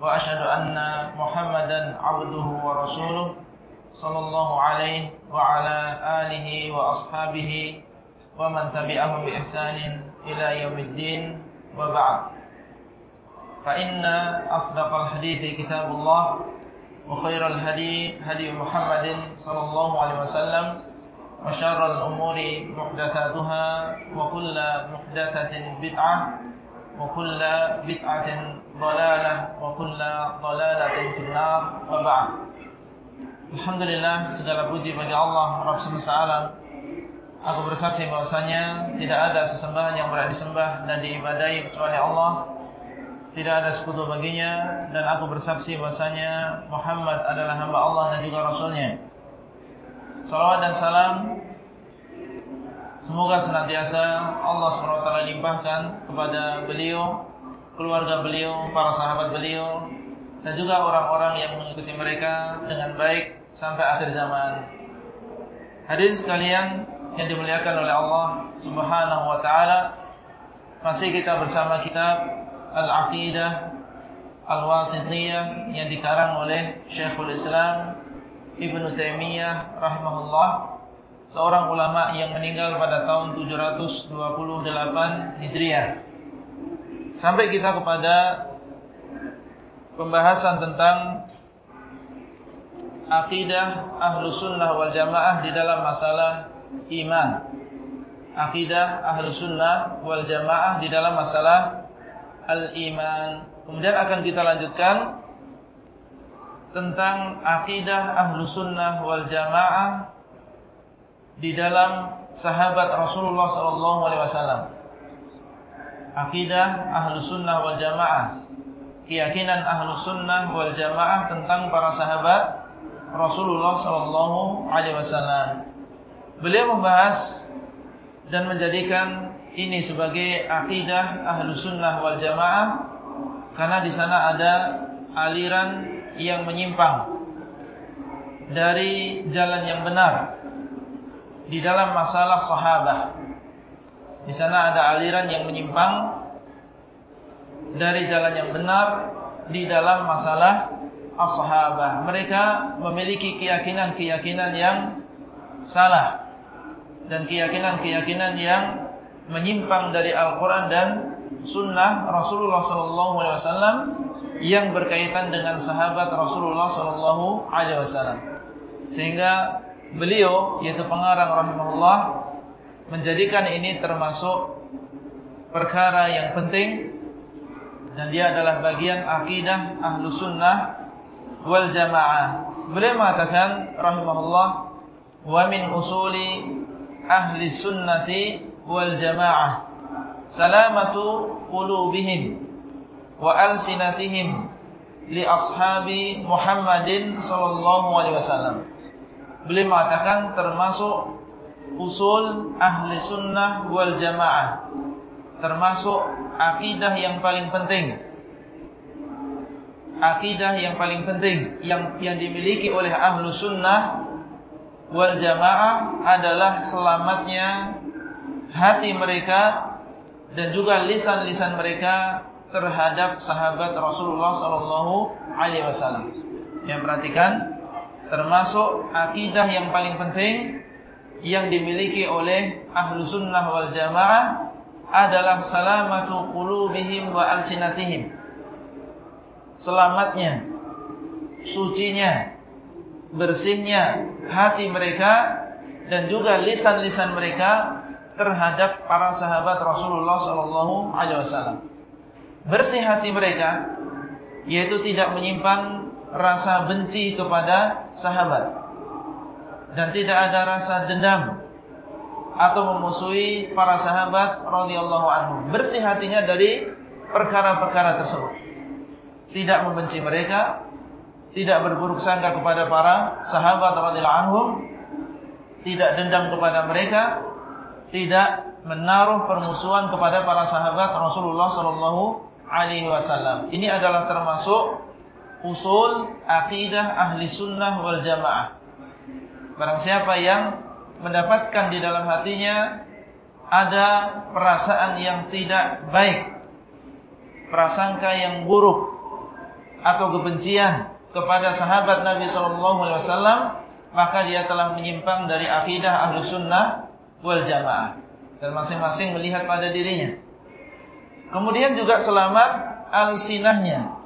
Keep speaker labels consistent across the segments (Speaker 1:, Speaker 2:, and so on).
Speaker 1: وأشهد أن محمدا عبده ورسوله صلى الله عليه وعلى آله وأصحابه ومن تبعهم بإحسان إلى يوم الدين وبعد. فإن أصدق الحديث كتاب الله وخير الهدي هدي محمد صلى الله عليه وسلم وشر الأمور محدثاتها وكل محدثة بدعة وكل بدعة ضلالة وكل ضلالة في النار وبعد Alhamdulillah segala puji bagi Allah Rabb semesta alam Aku bersaksi bahwasanya tidak ada sesembahan yang berhak disembah dan diibadahi kecuali Allah Tidak ada sekutu baginya dan aku bersaksi bahwasanya Muhammad adalah hamba Allah dan juga Rasulnya Salawat dan salam Semoga senantiasa Allah SWT limpahkan kepada beliau, keluarga beliau, para sahabat beliau, dan juga orang-orang yang mengikuti mereka dengan baik sampai akhir zaman. Hadirin sekalian yang dimuliakan oleh Allah Subhanahu wa taala, masih kita bersama kitab Al-Aqidah Al-Wasithiyah yang dikarang oleh Syekhul Islam Ibnu Taimiyah rahimahullah seorang ulama yang meninggal pada tahun 728 Hijriah. Sampai kita kepada pembahasan tentang akidah ahlu sunnah wal jamaah di dalam masalah iman. Akidah ahlu sunnah wal jamaah di dalam masalah al-iman. Kemudian akan kita lanjutkan tentang akidah ahlu sunnah wal jamaah di dalam sahabat Rasulullah wasallam. Akidah ahlu sunnah wal jamaah. Keyakinan ahlu sunnah wal jamaah tentang para sahabat Rasulullah sallallahu alaihi wasallam. Beliau membahas dan menjadikan ini sebagai akidah ahlu sunnah wal jamaah karena di sana ada aliran yang menyimpang dari jalan yang benar di dalam masalah sahabat. Di sana ada aliran yang menyimpang dari jalan yang benar di dalam masalah as-sahabah. Mereka memiliki keyakinan-keyakinan yang salah dan keyakinan-keyakinan yang menyimpang dari Al-Quran dan Sunnah Rasulullah Sallallahu Alaihi Wasallam yang berkaitan dengan sahabat Rasulullah Sallallahu Alaihi Wasallam. Sehingga beliau yaitu pengarang rahimahullah menjadikan ini termasuk perkara yang penting dan dia adalah bagian akidah ahlu sunnah wal jamaah. Beliau mengatakan rahimahullah wa min usuli ahli sunnati wal jamaah salamatu qulubihim wa alsinatihim li ashabi Muhammadin sallallahu alaihi wasallam. Beliau mengatakan termasuk usul ahli sunnah wal jamaah. Termasuk akidah yang paling penting. Akidah yang paling penting yang yang dimiliki oleh ahlu sunnah wal jamaah adalah selamatnya hati mereka dan juga lisan-lisan mereka terhadap sahabat Rasulullah sallallahu alaihi wasallam. Yang perhatikan termasuk akidah yang paling penting yang dimiliki oleh ahlu sunnah wal jamaah adalah salamatu qulubihim wa alsinatihim. Selamatnya, sucinya, bersihnya hati mereka dan juga lisan-lisan mereka terhadap para sahabat Rasulullah sallallahu alaihi wasallam. Bersih hati mereka yaitu tidak menyimpang rasa benci kepada sahabat dan tidak ada rasa dendam atau memusuhi para sahabat radhiyallahu anhum. Bersih hatinya dari perkara-perkara tersebut. Tidak membenci mereka, tidak berburuk sangka kepada para sahabat radhiyallahu anhum, tidak dendam kepada mereka, tidak menaruh permusuhan kepada para sahabat Rasulullah sallallahu alaihi wasallam. Ini adalah termasuk usul akidah ahli sunnah wal jamaah. Barang siapa yang mendapatkan di dalam hatinya ada perasaan yang tidak baik, prasangka yang buruk atau kebencian kepada sahabat Nabi Shallallahu Alaihi Wasallam, maka dia telah menyimpang dari akidah ahlu sunnah wal jamaah dan masing-masing melihat pada dirinya. Kemudian juga selamat al-sinahnya.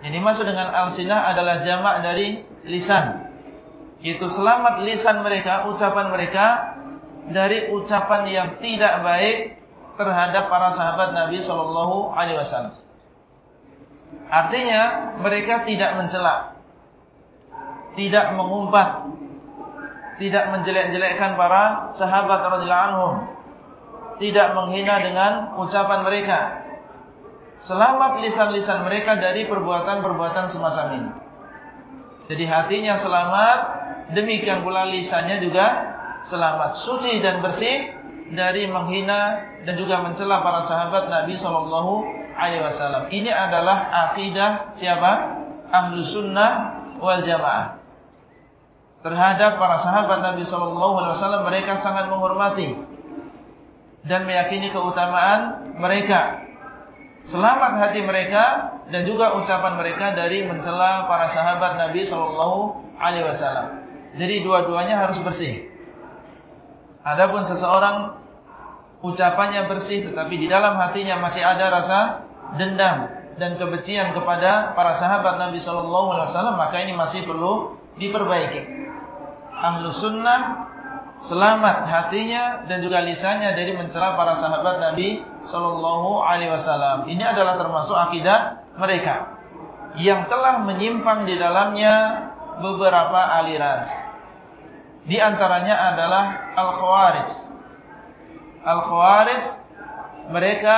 Speaker 1: Jadi maksud dengan al-sinah adalah jamak dari lisan. Itu selamat lisan mereka, ucapan mereka dari ucapan yang tidak baik terhadap para sahabat Nabi Shallallahu Alaihi Wasallam. Artinya mereka tidak mencela, tidak mengumpat, tidak menjelek-jelekkan para sahabat radhiyallahu anhum, tidak menghina dengan ucapan mereka. Selamat lisan-lisan mereka dari perbuatan-perbuatan semacam ini. Jadi hatinya selamat, demikian pula lisannya juga selamat, suci dan bersih dari menghina dan juga mencela para sahabat Nabi Shallallahu Alaihi Wasallam. Ini adalah akidah siapa? Ahlu Sunnah wal Jamaah. Terhadap para sahabat Nabi Shallallahu Alaihi Wasallam mereka sangat menghormati dan meyakini keutamaan mereka. Selamat hati mereka dan juga ucapan mereka dari mencela para sahabat Nabi Shallallahu Alaihi Wasallam. Jadi dua-duanya harus bersih. Adapun seseorang ucapannya bersih tetapi di dalam hatinya masih ada rasa dendam dan kebencian kepada para sahabat Nabi Shallallahu Alaihi Wasallam maka ini masih perlu diperbaiki. Ahlu sunnah selamat hatinya dan juga lisannya dari mencela para sahabat Nabi Shallallahu Alaihi Wasallam. Ini adalah termasuk akidah mereka yang telah menyimpang di dalamnya beberapa aliran. Di antaranya adalah Al-Khawarij. Al-Khawarij mereka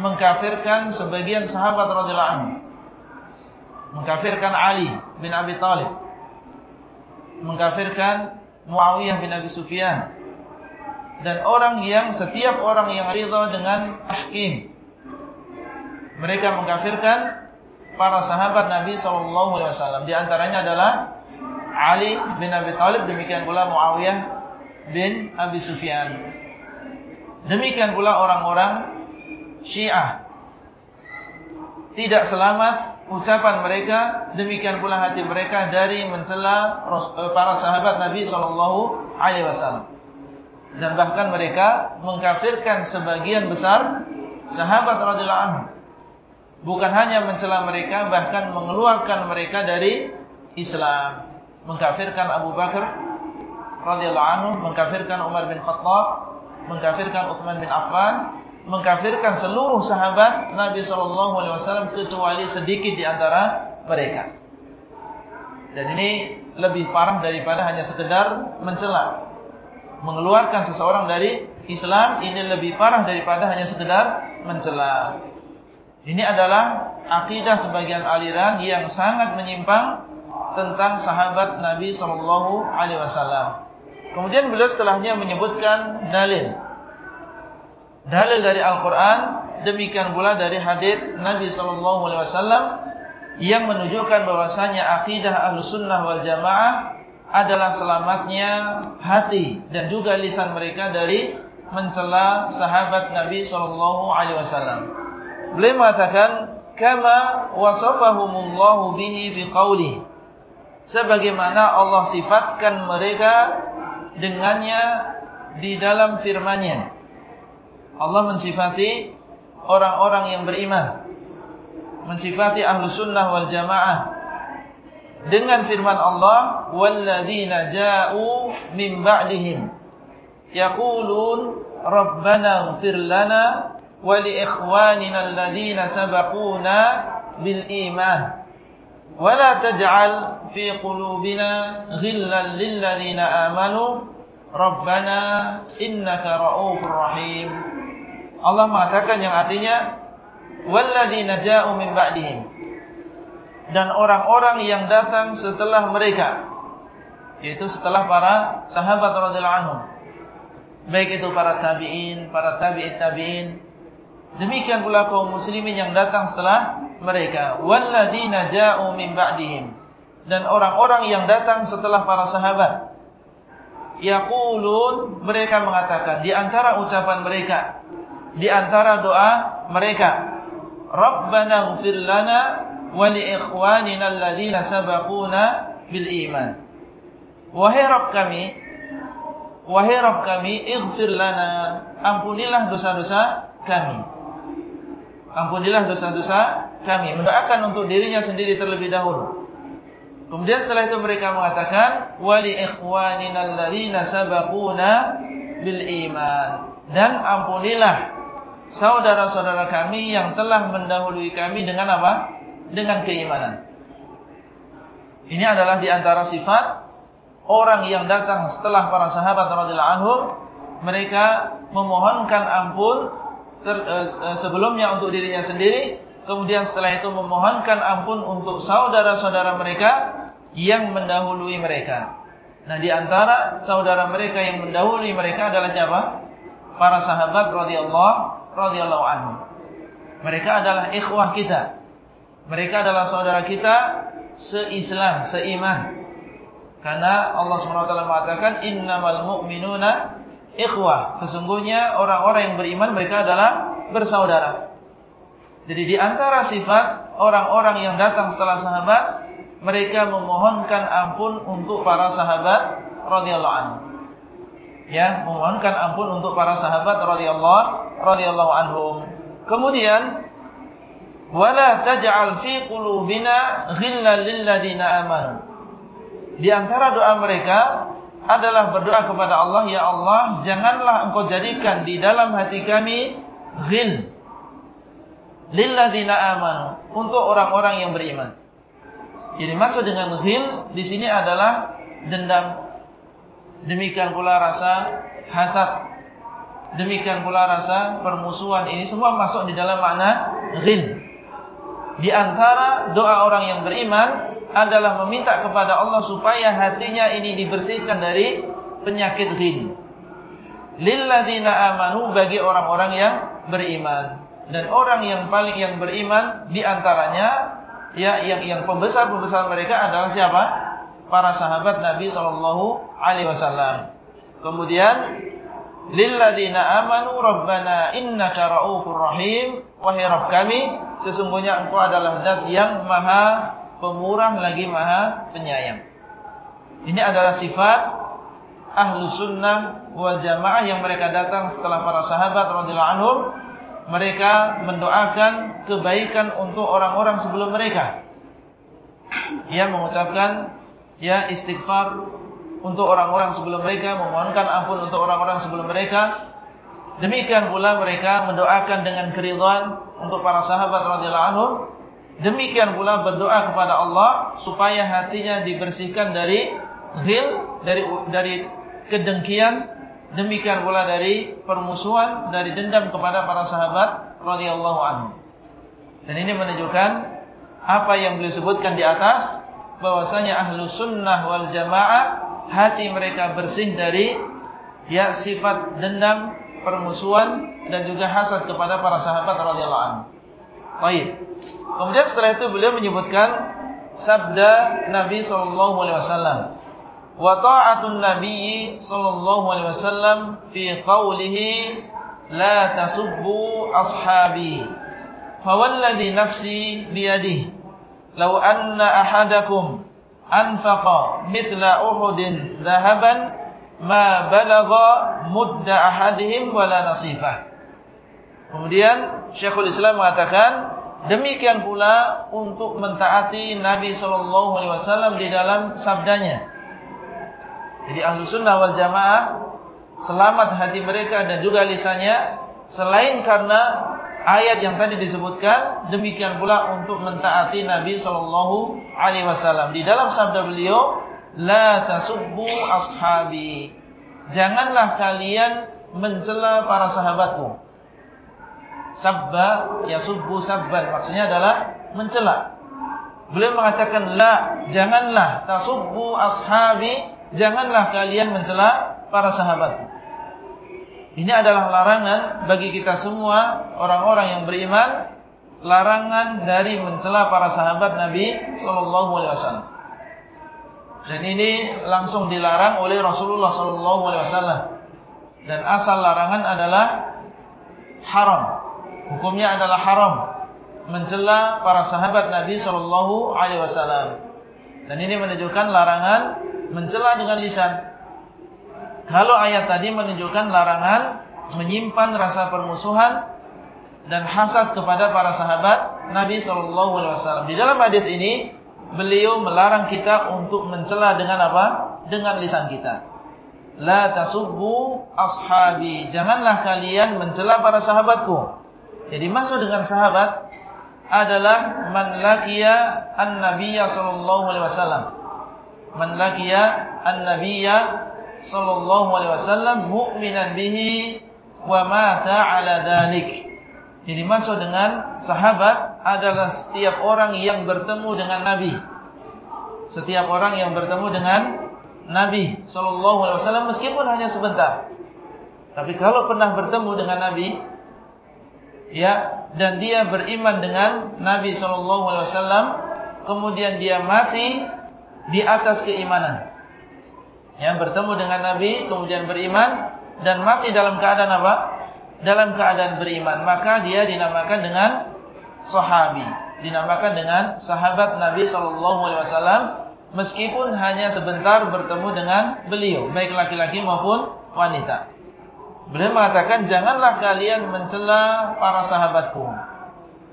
Speaker 1: mengkafirkan sebagian sahabat radhiyallahu anhu. Mengkafirkan Ali bin Abi Thalib. Mengkafirkan Muawiyah bin Abi Sufyan. Dan orang yang setiap orang yang ridha dengan tahkim. Mereka mengkafirkan para sahabat Nabi SAW. Di antaranya adalah Ali bin Abi Thalib demikian pula Muawiyah bin Abi Sufyan. Demikian pula orang-orang Syiah. Tidak selamat ucapan mereka, demikian pula hati mereka dari mencela eh, para sahabat Nabi sallallahu alaihi wasallam. Dan bahkan mereka mengkafirkan sebagian besar sahabat radhiyallahu anhu. Bukan hanya mencela mereka, bahkan mengeluarkan mereka dari Islam mengkafirkan Abu Bakar radhiyallahu anhu, mengkafirkan Umar bin Khattab, mengkafirkan Utsman bin Affan, mengkafirkan seluruh sahabat Nabi sallallahu alaihi wasallam kecuali sedikit di antara mereka. Dan ini lebih parah daripada hanya sekedar mencela. Mengeluarkan seseorang dari Islam ini lebih parah daripada hanya sekedar mencela. Ini adalah akidah sebagian aliran yang sangat menyimpang tentang sahabat Nabi Shallallahu Alaihi Wasallam. Kemudian beliau setelahnya menyebutkan dalil, dalil dari Al-Quran, demikian pula dari hadis Nabi Shallallahu Alaihi Wasallam yang menunjukkan bahwasanya akidah Ahlussunnah wal Jamaah adalah selamatnya hati dan juga lisan mereka dari mencela sahabat Nabi Shallallahu Alaihi Wasallam. Beliau mengatakan, "Kama wasafahumullahu bihi fi qawli." Sebagaimana Allah sifatkan mereka dengannya di dalam firman-Nya. Allah mensifati orang-orang yang beriman, mensifati ahlu sunnah wal jamaah dengan firman Allah, "Walladzina ja'u min ba'dihim yaqulun Rabbana ighfir lana wa ikhwanina alladzina sabaquna bil iman." ولا تجعل في قلوبنا غلا للذين آمنوا ربنا إنك رؤوف رحيم Allah mengatakan yang artinya walladzina ja'u min ba'dihim dan orang-orang yang datang setelah mereka yaitu setelah para sahabat radhiyallahu anhum baik itu para tabi'in, para tabi'it tabi'in demikian pula kaum muslimin yang datang setelah mereka walladzina ja'u min ba'dihim dan orang-orang yang datang setelah para sahabat yaqulun mereka mengatakan di antara ucapan mereka di antara doa mereka Rabbana ighfir lana wa li ikhwanina alladhina sabaquna bil iman. Wahai Rabb kami, wahai Rabb kami, ighfir lana, ampunilah dosa-dosa kami. Ampunilah dosa-dosa kami. Mendoakan untuk dirinya sendiri terlebih dahulu. Kemudian setelah itu mereka mengatakan wali ikhwanina alladhina sabaquna bil iman dan ampunilah saudara-saudara kami yang telah mendahului kami dengan apa? Dengan keimanan. Ini adalah di antara sifat orang yang datang setelah para sahabat radhiyallahu anhum, mereka memohonkan ampun ter, eh, sebelumnya untuk dirinya sendiri, kemudian setelah itu memohonkan ampun untuk saudara-saudara mereka yang mendahului mereka. Nah, di antara saudara mereka yang mendahului mereka adalah siapa? Para sahabat radhiyallahu radhiyallahu anhu. Mereka adalah ikhwah kita. Mereka adalah saudara kita seislam, seiman. Karena Allah SWT mengatakan innamal mu'minuna ikhwah. Sesungguhnya orang-orang yang beriman mereka adalah bersaudara. Jadi di antara sifat orang-orang yang datang setelah sahabat, mereka memohonkan ampun untuk para sahabat radhiyallahu anhu ya memohonkan ampun untuk para sahabat radhiyallahu radhiyallahu anhum. Kemudian wala taj'al fi qulubina ghillan lil ladina amanu. Di antara doa mereka adalah berdoa kepada Allah, ya Allah, janganlah Engkau jadikan di dalam hati kami ghil lil ladina amanu untuk orang-orang yang beriman. Jadi maksud dengan ghil di sini adalah dendam Demikian pula rasa hasad. Demikian pula rasa permusuhan. Ini semua masuk di dalam makna ghil. Di antara doa orang yang beriman adalah meminta kepada Allah supaya hatinya ini dibersihkan dari penyakit ghil. Lilladzina amanu bagi orang-orang yang beriman. Dan orang yang paling yang beriman di antaranya ya yang yang pembesar-pembesar mereka adalah siapa? para sahabat Nabi sallallahu alaihi wasallam. Kemudian lilladzina amanu rabbana innaka raufur rahim wahai rabb kami sesungguhnya engkau adalah zat yang maha pemurah lagi maha penyayang. Ini adalah sifat ahlu sunnah wal jamaah yang mereka datang setelah para sahabat radhiyallahu anhum mereka mendoakan kebaikan untuk orang-orang sebelum mereka. Ia mengucapkan ya istighfar untuk orang-orang sebelum mereka, memohonkan ampun untuk orang-orang sebelum mereka. Demikian pula mereka mendoakan dengan keridhaan untuk para sahabat radhiyallahu anhum. Demikian pula berdoa kepada Allah supaya hatinya dibersihkan dari ghil, dari dari kedengkian, demikian pula dari permusuhan, dari dendam kepada para sahabat radhiyallahu anhum. Dan ini menunjukkan apa yang beliau sebutkan di atas bahwasanya ahlu sunnah wal jamaah hati mereka bersih dari ya sifat dendam, permusuhan dan juga hasad kepada para sahabat radhiyallahu anhu. Baik. Kemudian setelah itu beliau menyebutkan sabda Nabi sallallahu alaihi wasallam. Wa ta'atun Nabi sallallahu alaihi wasallam fi qawlihi la tasubbu ashabi. Fawalladhi nafsi biyadihi "Lau anna ahadakum anfaqa mithla Uhudin dhahaban ma balagha mudda ahadihim wala nasifah." Kemudian Syekhul Islam mengatakan demikian pula untuk mentaati Nabi sallallahu alaihi wasallam di dalam sabdanya. Jadi ahlu sunnah wal jamaah selamat hati mereka dan juga lisannya selain karena ayat yang tadi disebutkan demikian pula untuk mentaati Nabi sallallahu alaihi wasallam. Di dalam sabda beliau, "La tasubbu ashabi." Janganlah kalian mencela para sahabatku. Sabba yasubbu sabban maksudnya adalah mencela. Beliau mengatakan la, janganlah tasubbu ashabi, janganlah kalian mencela para sahabat. Ini adalah larangan bagi kita semua orang-orang yang beriman, larangan dari mencela para sahabat Nabi sallallahu alaihi wasallam. Dan ini langsung dilarang oleh Rasulullah sallallahu alaihi wasallam. Dan asal larangan adalah haram. Hukumnya adalah haram mencela para sahabat Nabi sallallahu alaihi wasallam. Dan ini menunjukkan larangan mencela dengan lisan. Kalau ayat tadi menunjukkan larangan menyimpan rasa permusuhan dan hasad kepada para sahabat Nabi sallallahu alaihi wasallam. Di dalam hadis ini beliau melarang kita untuk mencela dengan apa? Dengan lisan kita. La tasubbu ashabi. Janganlah kalian mencela para sahabatku. Jadi maksud dengan sahabat adalah man laqiya an-nabiyya sallallahu alaihi wasallam. Man laqiya an-nabiyya sallallahu alaihi wasallam mu'minan bihi wa mata ala dzalik. Jadi maksud dengan sahabat adalah setiap orang yang bertemu dengan Nabi. Setiap orang yang bertemu dengan Nabi sallallahu alaihi wasallam meskipun hanya sebentar. Tapi kalau pernah bertemu dengan Nabi ya dan dia beriman dengan Nabi sallallahu alaihi wasallam kemudian dia mati di atas keimanan. Yang bertemu dengan Nabi kemudian beriman dan mati dalam keadaan apa? Dalam keadaan beriman. Maka dia dinamakan dengan sahabi. Dinamakan dengan sahabat Nabi sallallahu alaihi wasallam meskipun hanya sebentar bertemu dengan beliau baik laki-laki maupun wanita Beliau mengatakan janganlah kalian mencela para sahabatku.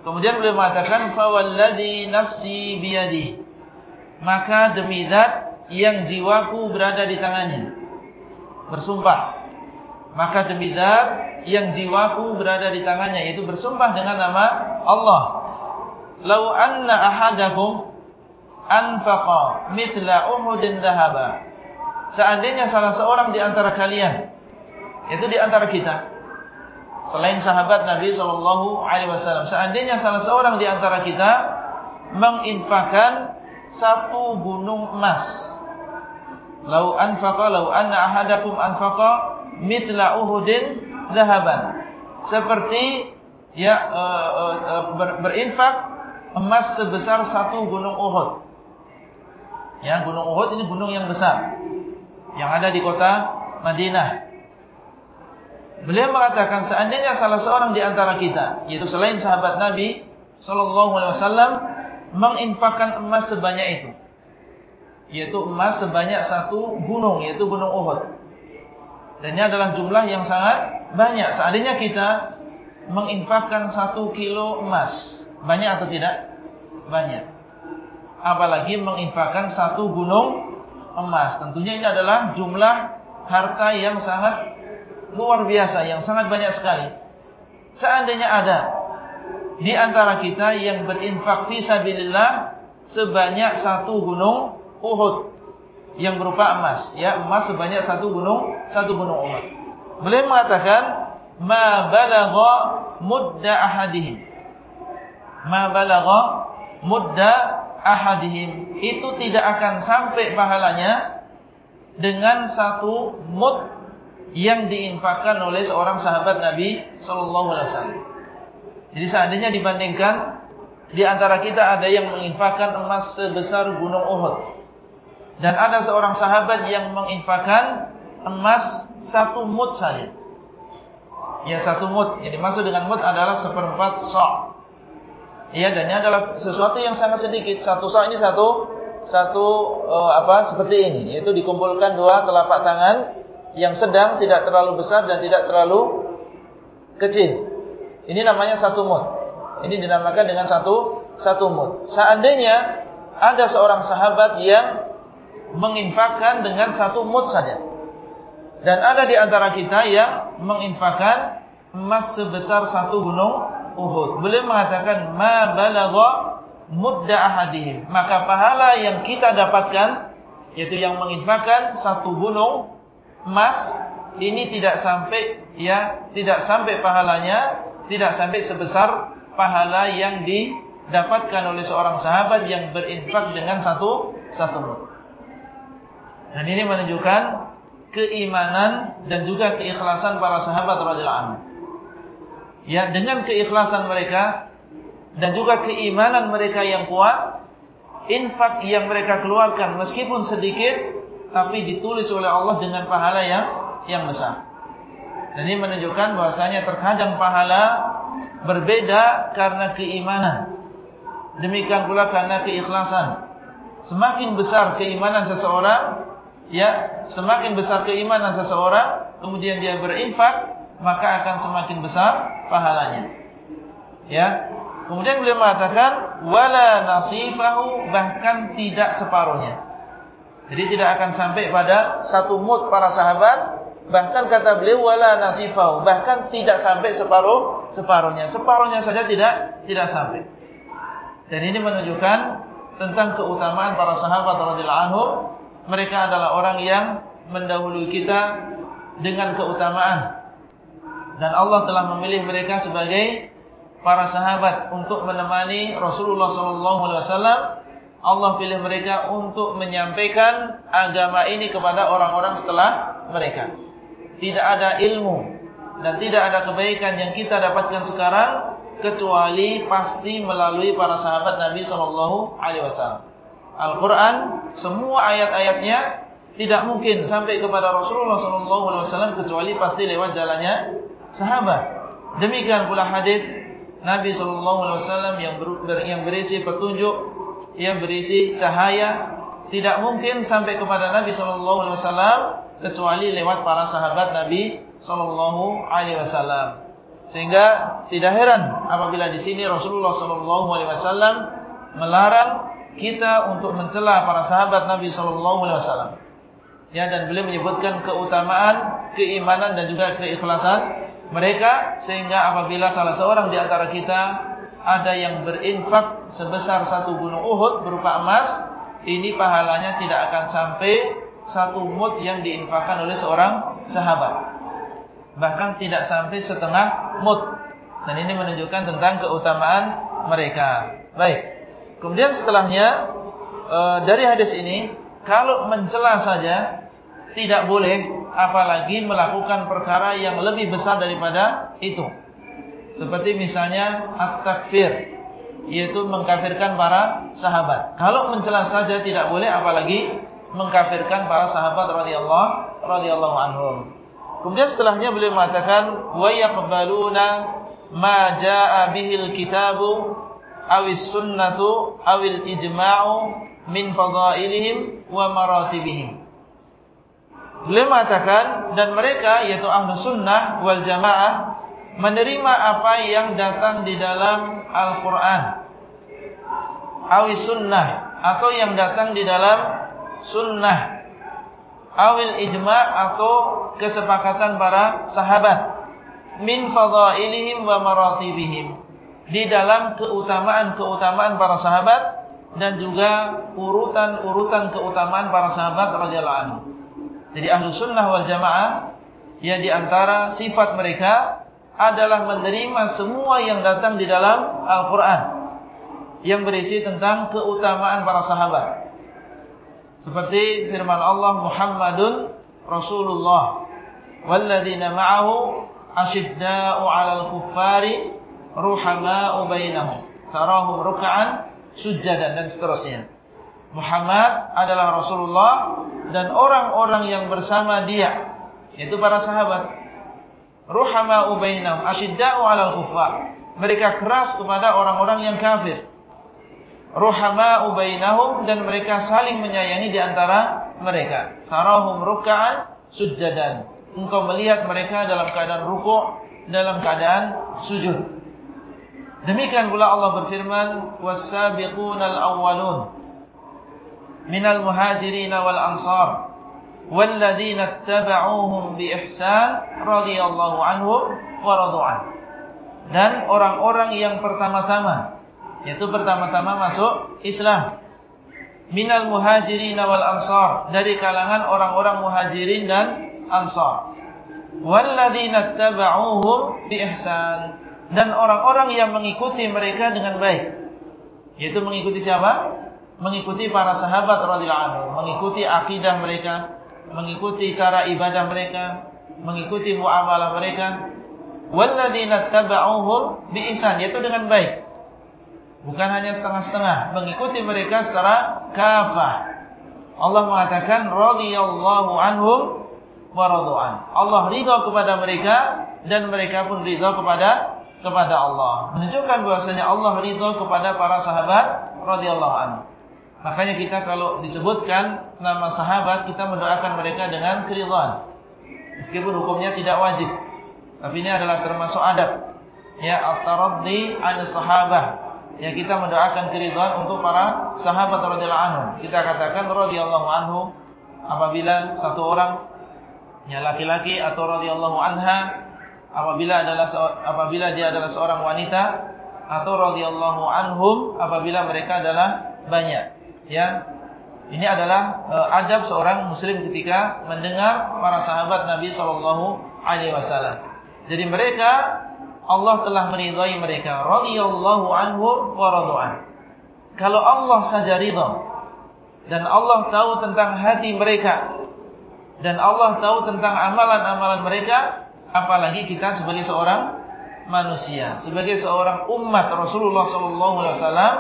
Speaker 1: Kemudian beliau mengatakan fawalladzi nafsi biyadi. Maka demi zat yang jiwaku berada di tangannya. Bersumpah. Maka demi zat yang jiwaku berada di tangannya yaitu bersumpah dengan nama Allah. Lau anna ahadakum anfaqa mithla Uhudin dhahaba. Seandainya salah seorang di antara kalian itu di antara kita. Selain sahabat Nabi Shallallahu Alaihi Wasallam, seandainya salah seorang di antara kita menginfakkan satu gunung emas, lau anfaqa lau anna ahadakum anfaqa mitla uhudin zahaban, seperti ya uh, uh, ber, berinfak emas sebesar satu gunung Uhud. Ya, gunung Uhud ini gunung yang besar yang ada di kota Madinah. Beliau mengatakan seandainya salah seorang di antara kita, yaitu selain sahabat Nabi Shallallahu Alaihi Wasallam, menginfakkan emas sebanyak itu, yaitu emas sebanyak satu gunung, yaitu gunung Uhud. Dan ini adalah jumlah yang sangat banyak. Seandainya kita menginfakkan satu kilo emas, banyak atau tidak? Banyak. Apalagi menginfakkan satu gunung emas. Tentunya ini adalah jumlah harta yang sangat luar biasa yang sangat banyak sekali. Seandainya ada di antara kita yang berinfak fisabilillah sebanyak satu gunung Uhud yang berupa emas, ya emas sebanyak satu gunung satu gunung Uhud. Beliau mengatakan ma balagha mudda ahadihim. Ma balagha mudda ahadihim itu tidak akan sampai pahalanya dengan satu mud yang diinfakkan oleh seorang sahabat Nabi Sallallahu Alaihi Wasallam. Jadi seandainya dibandingkan di antara kita ada yang menginfakkan emas sebesar gunung Uhud dan ada seorang sahabat yang menginfakkan emas satu mut saja. Ya satu mut. Yang dimaksud dengan mut adalah seperempat sok. Ya dan ini adalah sesuatu yang sangat sedikit. Satu sok ini satu satu uh, apa seperti ini, yaitu dikumpulkan dua telapak tangan yang sedang tidak terlalu besar dan tidak terlalu kecil. Ini namanya satu mud. Ini dinamakan dengan satu satu mud. Seandainya ada seorang sahabat yang menginfakkan dengan satu mud saja. Dan ada di antara kita yang menginfakkan emas sebesar satu gunung Uhud. Beliau mengatakan ma balagha mudda ahadihim. Maka pahala yang kita dapatkan yaitu yang menginfakkan satu gunung emas ini tidak sampai ya tidak sampai pahalanya tidak sampai sebesar pahala yang di didapatkan oleh seorang sahabat yang berinfak dengan satu satu mud. Dan ini menunjukkan keimanan dan juga keikhlasan para sahabat radhiyallahu anhu. Ya, dengan keikhlasan mereka dan juga keimanan mereka yang kuat, infak yang mereka keluarkan meskipun sedikit tapi ditulis oleh Allah dengan pahala yang yang besar. Dan ini menunjukkan bahwasanya terkadang pahala berbeda karena keimanan. Demikian pula karena keikhlasan. Semakin besar keimanan seseorang, ya, semakin besar keimanan seseorang, kemudian dia berinfak, maka akan semakin besar pahalanya. Ya. Kemudian beliau mengatakan wala nasifahu bahkan tidak separuhnya. Jadi tidak akan sampai pada satu mut para sahabat Bahkan kata beliau wala nasifau, bahkan tidak sampai separuh separuhnya. Separuhnya saja tidak tidak sampai. Dan ini menunjukkan tentang keutamaan para sahabat radhiyallahu anhu. Mereka adalah orang yang mendahului kita dengan keutamaan. Dan Allah telah memilih mereka sebagai para sahabat untuk menemani Rasulullah sallallahu alaihi wasallam. Allah pilih mereka untuk menyampaikan agama ini kepada orang-orang setelah mereka tidak ada ilmu dan tidak ada kebaikan yang kita dapatkan sekarang kecuali pasti melalui para sahabat Nabi Shallallahu Alaihi Wasallam. Al-Quran semua ayat-ayatnya tidak mungkin sampai kepada Rasulullah Shallallahu Alaihi Wasallam kecuali pasti lewat jalannya sahabat. Demikian pula hadis Nabi Shallallahu Alaihi Wasallam yang ber, yang berisi petunjuk, yang berisi cahaya, tidak mungkin sampai kepada Nabi Shallallahu Alaihi Wasallam kecuali lewat para sahabat Nabi Shallallahu Alaihi Wasallam. Sehingga tidak heran apabila di sini Rasulullah Shallallahu Alaihi Wasallam melarang kita untuk mencela para sahabat Nabi Shallallahu Alaihi Wasallam. Ya dan beliau menyebutkan keutamaan, keimanan dan juga keikhlasan mereka sehingga apabila salah seorang di antara kita ada yang berinfak sebesar satu gunung Uhud berupa emas, ini pahalanya tidak akan sampai satu mud yang diinfakkan oleh seorang sahabat. Bahkan tidak sampai setengah mud. Dan ini menunjukkan tentang keutamaan mereka. Baik. Kemudian setelahnya e, dari hadis ini, kalau mencela saja tidak boleh, apalagi melakukan perkara yang lebih besar daripada itu. Seperti misalnya at-takfir, yaitu mengkafirkan para sahabat. Kalau mencela saja tidak boleh, apalagi mengkafirkan para sahabat radhiyallahu radhiyallahu anhum. Kemudian setelahnya beliau mengatakan wa yaqbaluna ma jaa bihil kitabu awis sunnatu awil ijma'u min fadailihim wa maratibihim. Beliau mengatakan dan mereka yaitu ahlu sunnah wal jamaah menerima apa yang datang di dalam Al-Quran. Awis sunnah atau yang datang di dalam sunnah. Awil ijma' atau kesepakatan para sahabat. Min fadailihim wa maratibihim. Di dalam keutamaan-keutamaan para sahabat dan juga urutan-urutan keutamaan para sahabat radhiyallahu. Jadi ahlu sunnah wal jamaah yang di antara sifat mereka adalah menerima semua yang datang di dalam Al-Quran. Yang berisi tentang keutamaan para sahabat. Seperti firman Allah Muhammadun Rasulullah walladzina ma'ahu asyidda'u 'alal kuffari ruhama'u bainahum tarahum ruk'an sujjadan dan seterusnya. Muhammad adalah Rasulullah dan orang-orang yang bersama dia yaitu para sahabat ruhama'u bainahum asyidda'u 'alal kuffar mereka keras kepada orang-orang yang kafir ruhama'u bainahum dan mereka saling menyayangi di antara mereka. Tarahum ruk'an sujjadan. Engkau melihat mereka dalam keadaan rukuk, dalam keadaan sujud. Demikian pula Allah berfirman, "Was-sabiqunal awwalun minal muhajirin wal ansar walladzina ittaba'uuhum bi ihsan radhiyallahu anhum wa radu'an." Dan orang-orang yang pertama-tama yaitu pertama-tama masuk Islam. Minal muhajirin wal ansar dari kalangan orang-orang muhajirin dan ansar. Walladzina tabauhum bi ihsan dan orang-orang yang mengikuti mereka dengan baik. Yaitu mengikuti siapa? Mengikuti para sahabat radhiyallahu anhu, mengikuti akidah mereka, mengikuti cara ibadah mereka, mengikuti muamalah mereka. Walladzina tabauhum biihsan, yaitu dengan baik. Bukan hanya setengah-setengah, mengikuti mereka secara kafah. Allah mengatakan radhiyallahu anhum wa radu'an. Allah ridha kepada mereka dan mereka pun ridha kepada kepada Allah. Menunjukkan bahwasanya Allah ridha kepada para sahabat radhiyallahu anhu. Makanya kita kalau disebutkan nama sahabat kita mendoakan mereka dengan keridhaan. Meskipun hukumnya tidak wajib. Tapi ini adalah termasuk adab. Ya at-taraddi an sahabah. Ya kita mendoakan keridhaan untuk para sahabat radhiyallahu anhu. Kita katakan radhiyallahu anhu apabila satu orang ya laki-laki atau radhiyallahu anha apabila adalah apabila dia adalah seorang wanita atau radhiyallahu anhum apabila mereka adalah banyak ya ini adalah uh, adab seorang muslim ketika mendengar para sahabat Nabi sallallahu alaihi wasallam. Jadi mereka Allah telah meridai mereka radhiyallahu anhu wa. Kalau Allah saja ridha dan Allah tahu tentang hati mereka dan Allah tahu tentang amalan-amalan mereka, apalagi kita sebagai seorang manusia, sebagai seorang umat Rasulullah sallallahu alaihi wasallam,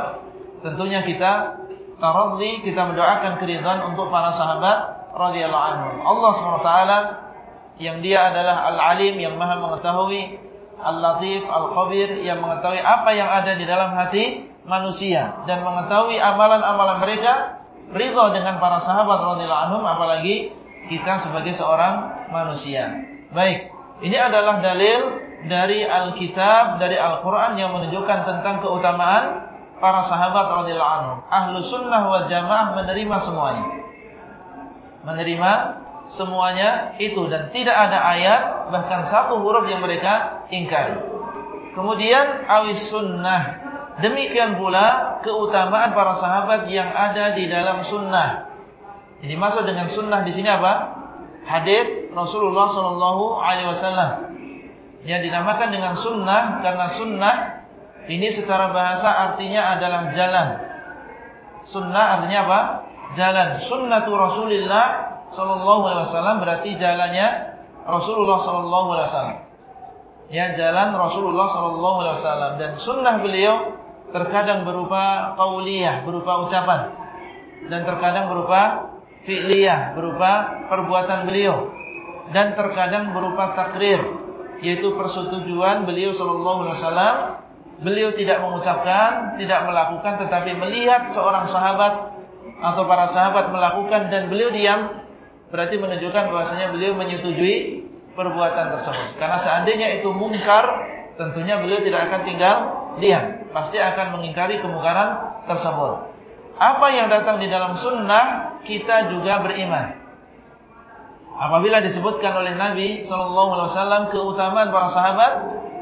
Speaker 1: tentunya kita taradhi kita mendoakan keridhaan untuk para sahabat radhiyallahu anhum. Allah SWT yang dia adalah Al-Alim yang Maha mengetahui, Al-Latif, Al-Khabir yang mengetahui apa yang ada di dalam hati manusia dan mengetahui amalan-amalan mereka, ridha dengan para sahabat radhiyallahu anhum apalagi kita sebagai seorang manusia. Baik, ini adalah dalil dari Alkitab, dari Al-Qur'an yang menunjukkan tentang keutamaan para sahabat radhiyallahu anhum. Ahlu sunnah wal jamaah menerima semuanya. Menerima semuanya itu dan tidak ada ayat bahkan satu huruf yang mereka ingkari. Kemudian awis sunnah. Demikian pula keutamaan para sahabat yang ada di dalam sunnah. Jadi masuk dengan sunnah di sini apa? Hadis Rasulullah Shallallahu Alaihi Wasallam yang dinamakan dengan sunnah karena sunnah ini secara bahasa artinya adalah jalan. Sunnah artinya apa? Jalan. Sunnatu Rasulillah sallallahu alaihi wasallam berarti jalannya Rasulullah sallallahu alaihi wasallam. Ya, jalan Rasulullah sallallahu alaihi wasallam dan sunnah beliau terkadang berupa qauliyah, berupa ucapan dan terkadang berupa fi'liyah, berupa perbuatan beliau dan terkadang berupa takrir yaitu persetujuan beliau sallallahu alaihi wasallam Beliau tidak mengucapkan, tidak melakukan tetapi melihat seorang sahabat atau para sahabat melakukan dan beliau diam berarti menunjukkan bahwasanya beliau menyetujui perbuatan tersebut. Karena seandainya itu mungkar, tentunya beliau tidak akan tinggal diam, pasti akan mengingkari kemungkaran tersebut. Apa yang datang di dalam sunnah kita juga beriman. Apabila disebutkan oleh Nabi SAW keutamaan para sahabat,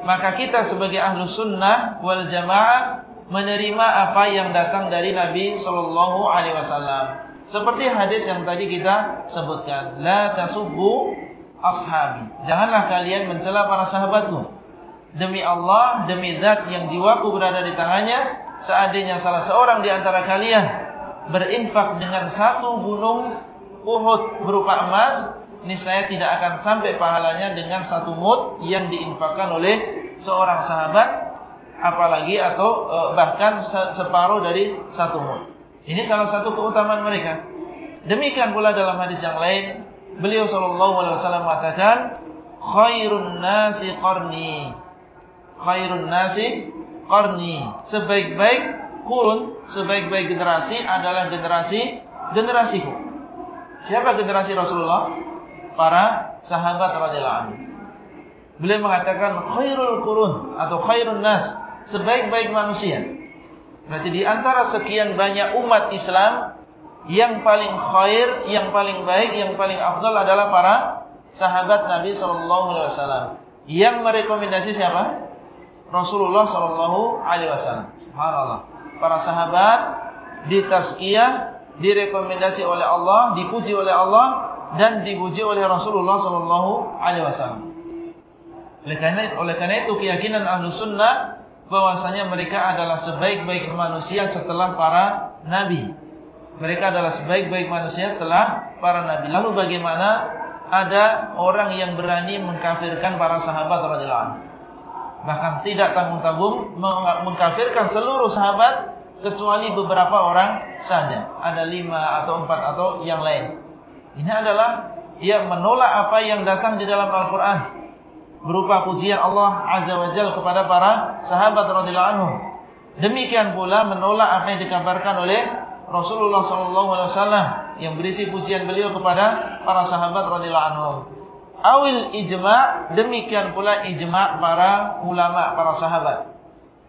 Speaker 1: maka kita sebagai ahlu sunnah wal jamaah menerima apa yang datang dari Nabi Shallallahu Alaihi Wasallam. Seperti hadis yang tadi kita sebutkan, la tasubbu ashabi. Janganlah kalian mencela para sahabatku. Demi Allah, demi zat yang jiwaku berada di tangannya, seandainya salah seorang di antara kalian berinfak dengan satu gunung Uhud berupa emas, ini saya tidak akan sampai pahalanya dengan satu mud yang diinfakkan oleh seorang sahabat apalagi atau e, bahkan separuh dari satu mud. Ini salah satu keutamaan mereka. Demikian pula dalam hadis yang lain, beliau sallallahu alaihi wasallam mengatakan, "Khairun nasi qarni." Khairun nasi qarni. Sebaik-baik kurun, sebaik-baik generasi adalah generasi generasiku. Siapa generasi Rasulullah? Para sahabat radhiyallahu anhu. Beliau mengatakan khairul qurun atau khairun nas, sebaik-baik manusia. Berarti di antara sekian banyak umat Islam yang paling khair, yang paling baik, yang paling afdal adalah para sahabat Nabi sallallahu alaihi wasallam. Yang merekomendasi siapa? Rasulullah sallallahu alaihi wasallam. Subhanallah. Para sahabat ditazkiyah, direkomendasi oleh Allah, dipuji oleh Allah dan dipuji oleh Rasulullah Sallallahu Alaihi Wasallam. Oleh karena itu keyakinan ahlu sunnah bahwasanya mereka adalah sebaik-baik manusia setelah para nabi. Mereka adalah sebaik-baik manusia setelah para nabi. Lalu bagaimana ada orang yang berani mengkafirkan para sahabat radhiyallahu anhu? Bahkan tidak tanggung-tanggung mengkafirkan seluruh sahabat kecuali beberapa orang saja. Ada lima atau empat atau yang lain. Ini adalah ia menolak apa yang datang di dalam Al-Quran berupa pujian Allah Azza wa Jalla kepada para sahabat radhiyallahu anhu. Demikian pula menolak apa yang dikabarkan oleh Rasulullah sallallahu alaihi wasallam yang berisi pujian beliau kepada para sahabat radhiyallahu anhu. Awil ijma' demikian pula ijma' para ulama, para sahabat.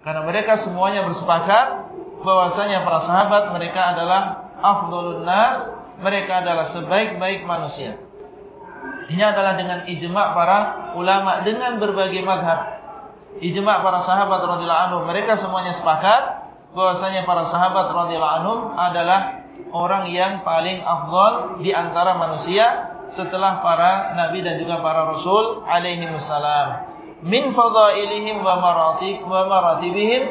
Speaker 1: Karena mereka semuanya bersepakat bahwasanya para sahabat mereka adalah afdhalun nas, mereka adalah sebaik-baik manusia. Ini adalah dengan ijma' para ulama dengan berbagai madhab. Ijma' para sahabat radhiyallahu anhum mereka semuanya sepakat bahwasanya para sahabat radhiyallahu anhum adalah orang yang paling afdal di antara manusia setelah para nabi dan juga para rasul alaihi wassalam. Min fadailihim wa maratib wa maratibihim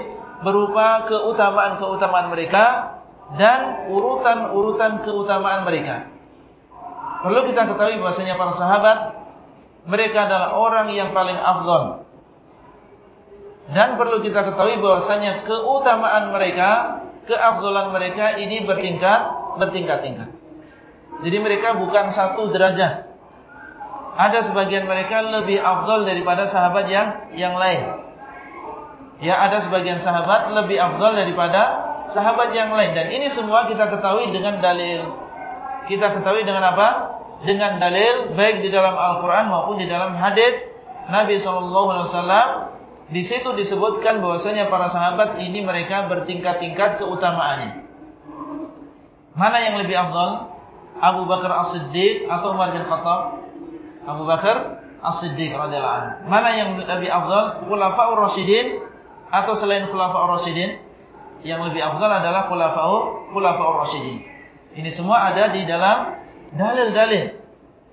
Speaker 1: berupa keutamaan-keutamaan mereka dan urutan-urutan keutamaan mereka. Perlu kita ketahui bahwasanya para sahabat mereka adalah orang yang paling afdol. Dan perlu kita ketahui bahwasanya keutamaan mereka, keafdolan mereka ini bertingkat, bertingkat-tingkat. Jadi mereka bukan satu derajat. Ada sebagian mereka lebih afdol daripada sahabat yang yang lain. Ya, ada sebagian sahabat lebih afdol daripada sahabat yang lain dan ini semua kita ketahui dengan dalil kita ketahui dengan apa? Dengan dalil baik di dalam Al-Quran maupun di dalam hadis Nabi SAW. Di situ disebutkan bahwasanya para sahabat ini mereka bertingkat-tingkat keutamaannya. Mana yang lebih afdal? Abu Bakar As-Siddiq atau Umar bin Khattab? Abu Bakar As-Siddiq radhiyallahu anhu. Mana yang lebih afdal? Khulafaur Rasyidin atau selain Khulafaur Rasyidin? Yang lebih afdal adalah Khulafaur Khulafaur Rasyidin. Ini semua ada di dalam dalil-dalil.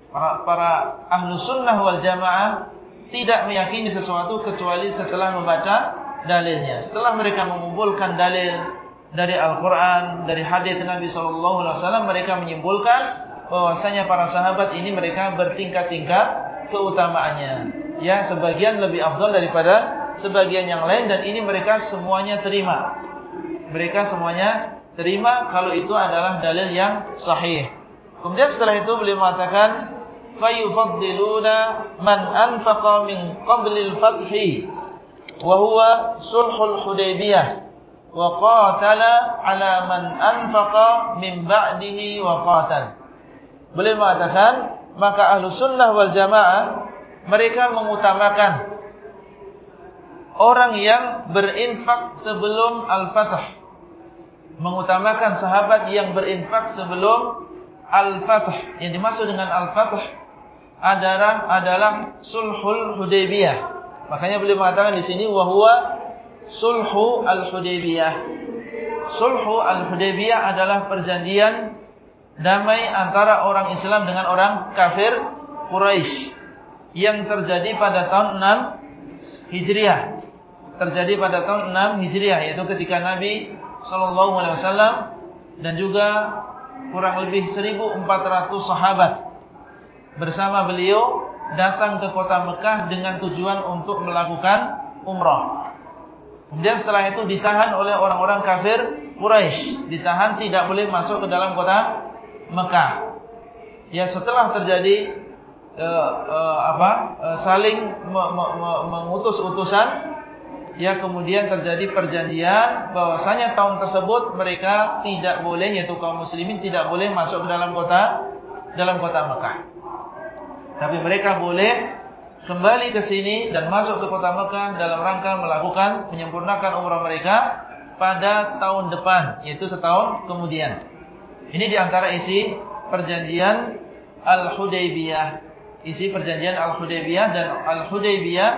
Speaker 1: Para, para ahlu sunnah wal jamaah tidak meyakini sesuatu kecuali setelah membaca dalilnya. Setelah mereka mengumpulkan dalil dari Al-Quran, dari hadis Nabi SAW, mereka menyimpulkan bahwasanya para sahabat ini mereka bertingkat-tingkat keutamaannya. Ya, sebagian lebih afdal daripada sebagian yang lain dan ini mereka semuanya terima. Mereka semuanya terima kalau itu adalah dalil yang sahih. Kemudian setelah itu beliau mengatakan fayufaddiluna man anfaqa min qabli al-fathi wa huwa sulhul hudaybiyah wa qatala ala man anfaqa min ba'dihi wa qatal. Beliau mengatakan maka ahlu sunnah wal jamaah mereka mengutamakan orang yang berinfak sebelum al-fath mengutamakan sahabat yang berinfak sebelum Al-Fath. Yang dimaksud dengan Al-Fath adalah adalah Sulhul Hudaybiyah. Makanya beliau mengatakan di sini wahwa Sulhu Al-Hudaybiyah. Sulhu Al-Hudaybiyah adalah perjanjian damai antara orang Islam dengan orang kafir Quraisy yang terjadi pada tahun 6 Hijriah. Terjadi pada tahun 6 Hijriah yaitu ketika Nabi sallallahu alaihi wasallam dan juga kurang lebih 1400 sahabat bersama beliau datang ke kota Mekah dengan tujuan untuk melakukan umrah. Kemudian setelah itu ditahan oleh orang-orang kafir Quraisy, ditahan tidak boleh masuk ke dalam kota Mekah. Ya setelah terjadi uh, uh, apa? Uh, saling me me me mengutus utusan ya kemudian terjadi perjanjian bahwasanya tahun tersebut mereka tidak boleh yaitu kaum muslimin tidak boleh masuk ke dalam kota dalam kota Mekah. Tapi mereka boleh kembali ke sini dan masuk ke kota Mekah dalam rangka melakukan menyempurnakan umrah mereka pada tahun depan yaitu setahun kemudian. Ini di antara isi perjanjian Al-Hudaybiyah. Isi perjanjian Al-Hudaybiyah dan Al-Hudaybiyah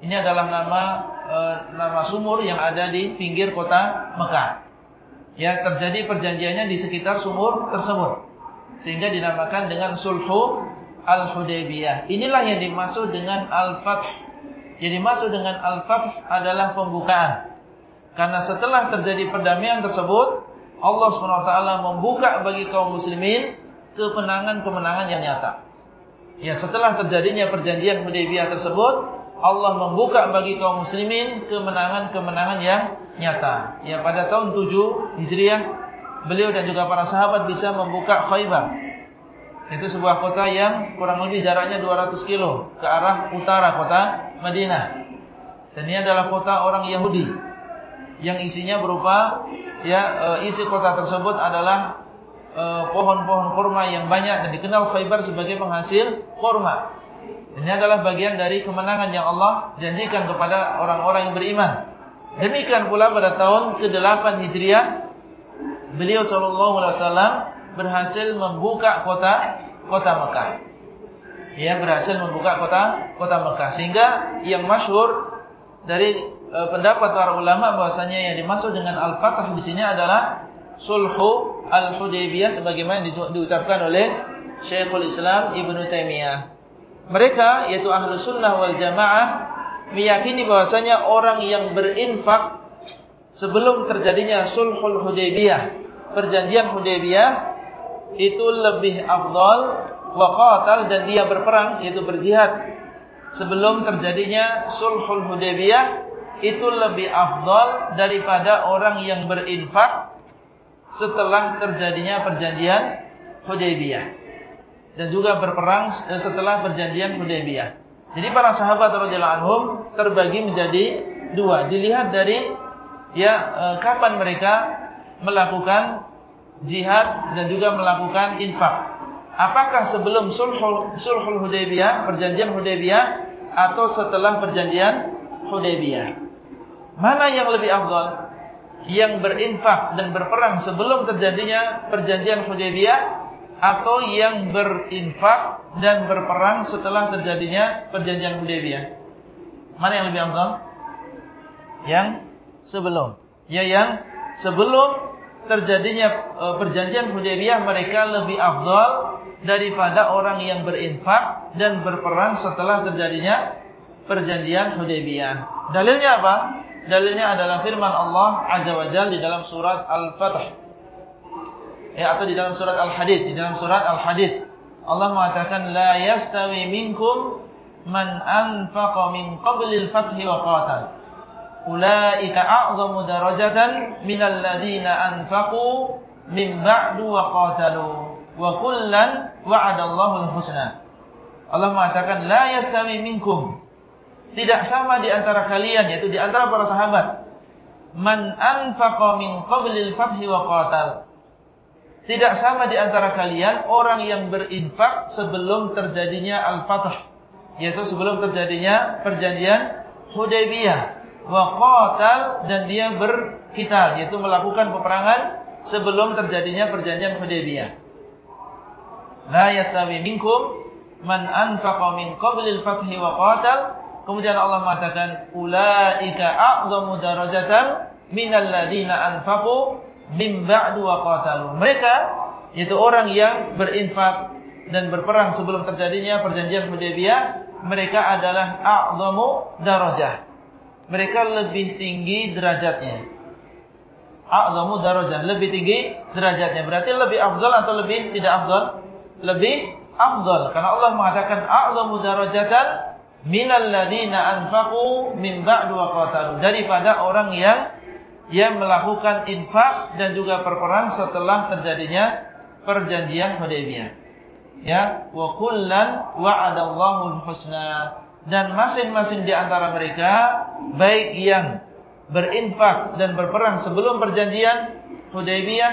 Speaker 1: ini adalah nama e, nama sumur yang ada di pinggir kota Mekah. Ya terjadi perjanjiannya di sekitar sumur tersebut. Sehingga dinamakan dengan Sulhu Al-Hudaybiyah. Inilah yang dimaksud dengan Al-Fath. Yang dimaksud dengan Al-Fath adalah pembukaan. Karena setelah terjadi perdamaian tersebut, Allah SWT membuka bagi kaum muslimin kemenangan-kemenangan yang nyata. Ya, setelah terjadinya perjanjian Hudaybiyah tersebut, Allah membuka bagi kaum muslimin kemenangan-kemenangan yang nyata. Ya, pada tahun 7 Hijriah, beliau dan juga para sahabat bisa membuka Khaybar. Itu sebuah kota yang kurang lebih jaraknya 200 kilo ke arah utara kota Madinah. Dan ini adalah kota orang Yahudi yang isinya berupa ya e, isi kota tersebut adalah e, pohon-pohon kurma yang banyak dan dikenal Khaybar sebagai penghasil kurma. Ini adalah bagian dari kemenangan yang Allah janjikan kepada orang-orang yang beriman. Demikian pula pada tahun ke-8 Hijriah beliau sallallahu alaihi wasallam berhasil membuka kota kota Mekah. Ya, berhasil membuka kota kota Mekah sehingga yang masyhur dari e, pendapat para ulama bahwasanya yang dimaksud dengan al-fath di sini adalah sulhu al-Hudaybiyah sebagaimana di, diucapkan oleh Syekhul Islam Ibnu Taimiyah. Mereka yaitu ahlu sunnah wal jamaah meyakini bahwasanya orang yang berinfak sebelum terjadinya sulhul Hudaybiyah, perjanjian Hudaybiyah itu lebih afdal wa qatal dan dia berperang yaitu berjihad. Sebelum terjadinya sulhul Hudaybiyah itu lebih afdal daripada orang yang berinfak setelah terjadinya perjanjian Hudaybiyah dan juga berperang setelah perjanjian Hudaybiyah. Jadi para sahabat radhiyallahu anhum terbagi menjadi dua. Dilihat dari ya e, kapan mereka melakukan jihad dan juga melakukan infak. Apakah sebelum sulhul sulhul Hudaybiyah, perjanjian Hudaybiyah atau setelah perjanjian Hudaybiyah? Mana yang lebih afdal? Yang berinfak dan berperang sebelum terjadinya perjanjian Hudaybiyah atau yang berinfak dan berperang setelah terjadinya perjanjian Hudaybiyah? Mana yang lebih afdal? Yang sebelum. Ya yang sebelum terjadinya e, perjanjian Hudaybiyah mereka lebih afdal daripada orang yang berinfak dan berperang setelah terjadinya perjanjian Hudaybiyah. Dalilnya apa? Dalilnya adalah firman Allah Azza wa Jalla di dalam surat Al-Fatih. Ya, atau di dalam surat Al-Hadid. Di dalam surat Al-Hadid. Allah mengatakan, La yastawi minkum man anfaqa min qablil fathi wa qatal. Ulaika a'zamu darajatan minal ladhina anfaqu min ba'du wa qatalu. Wa kullan wa'adallahu al-husna. Allah mengatakan, La yastawi minkum tidak sama di antara kalian yaitu di antara para sahabat man anfaqa min qablil fathi wa qatal tidak sama di antara kalian orang yang berinfak sebelum terjadinya al-fath yaitu sebelum terjadinya perjanjian Hudaybiyah wa qatal dan dia berkital yaitu melakukan peperangan sebelum terjadinya perjanjian Hudaybiyah. La yastawi minkum man anfaqa min qablil fathi wa qatal. Kemudian Allah mengatakan ulaika a'zamu darajatan minal ladina anfaqu min ba'du wa qatalu. Mereka yaitu orang yang berinfak dan berperang sebelum terjadinya perjanjian Hudaybiyah, mereka adalah a'zamu darajah. Mereka lebih tinggi derajatnya. A'zamu darajah, lebih tinggi derajatnya. Berarti lebih afdal atau lebih tidak afdal? Lebih afdal karena Allah mengatakan a'zamu darajatan minal ladina anfaqu min ba'du wa qatalu daripada orang yang yang melakukan infak dan juga perperang setelah terjadinya perjanjian Hudaybiyah. Ya, wa kullan wa'adallahu husna dan masing-masing di antara mereka baik yang berinfak dan berperang sebelum perjanjian Hudaybiyah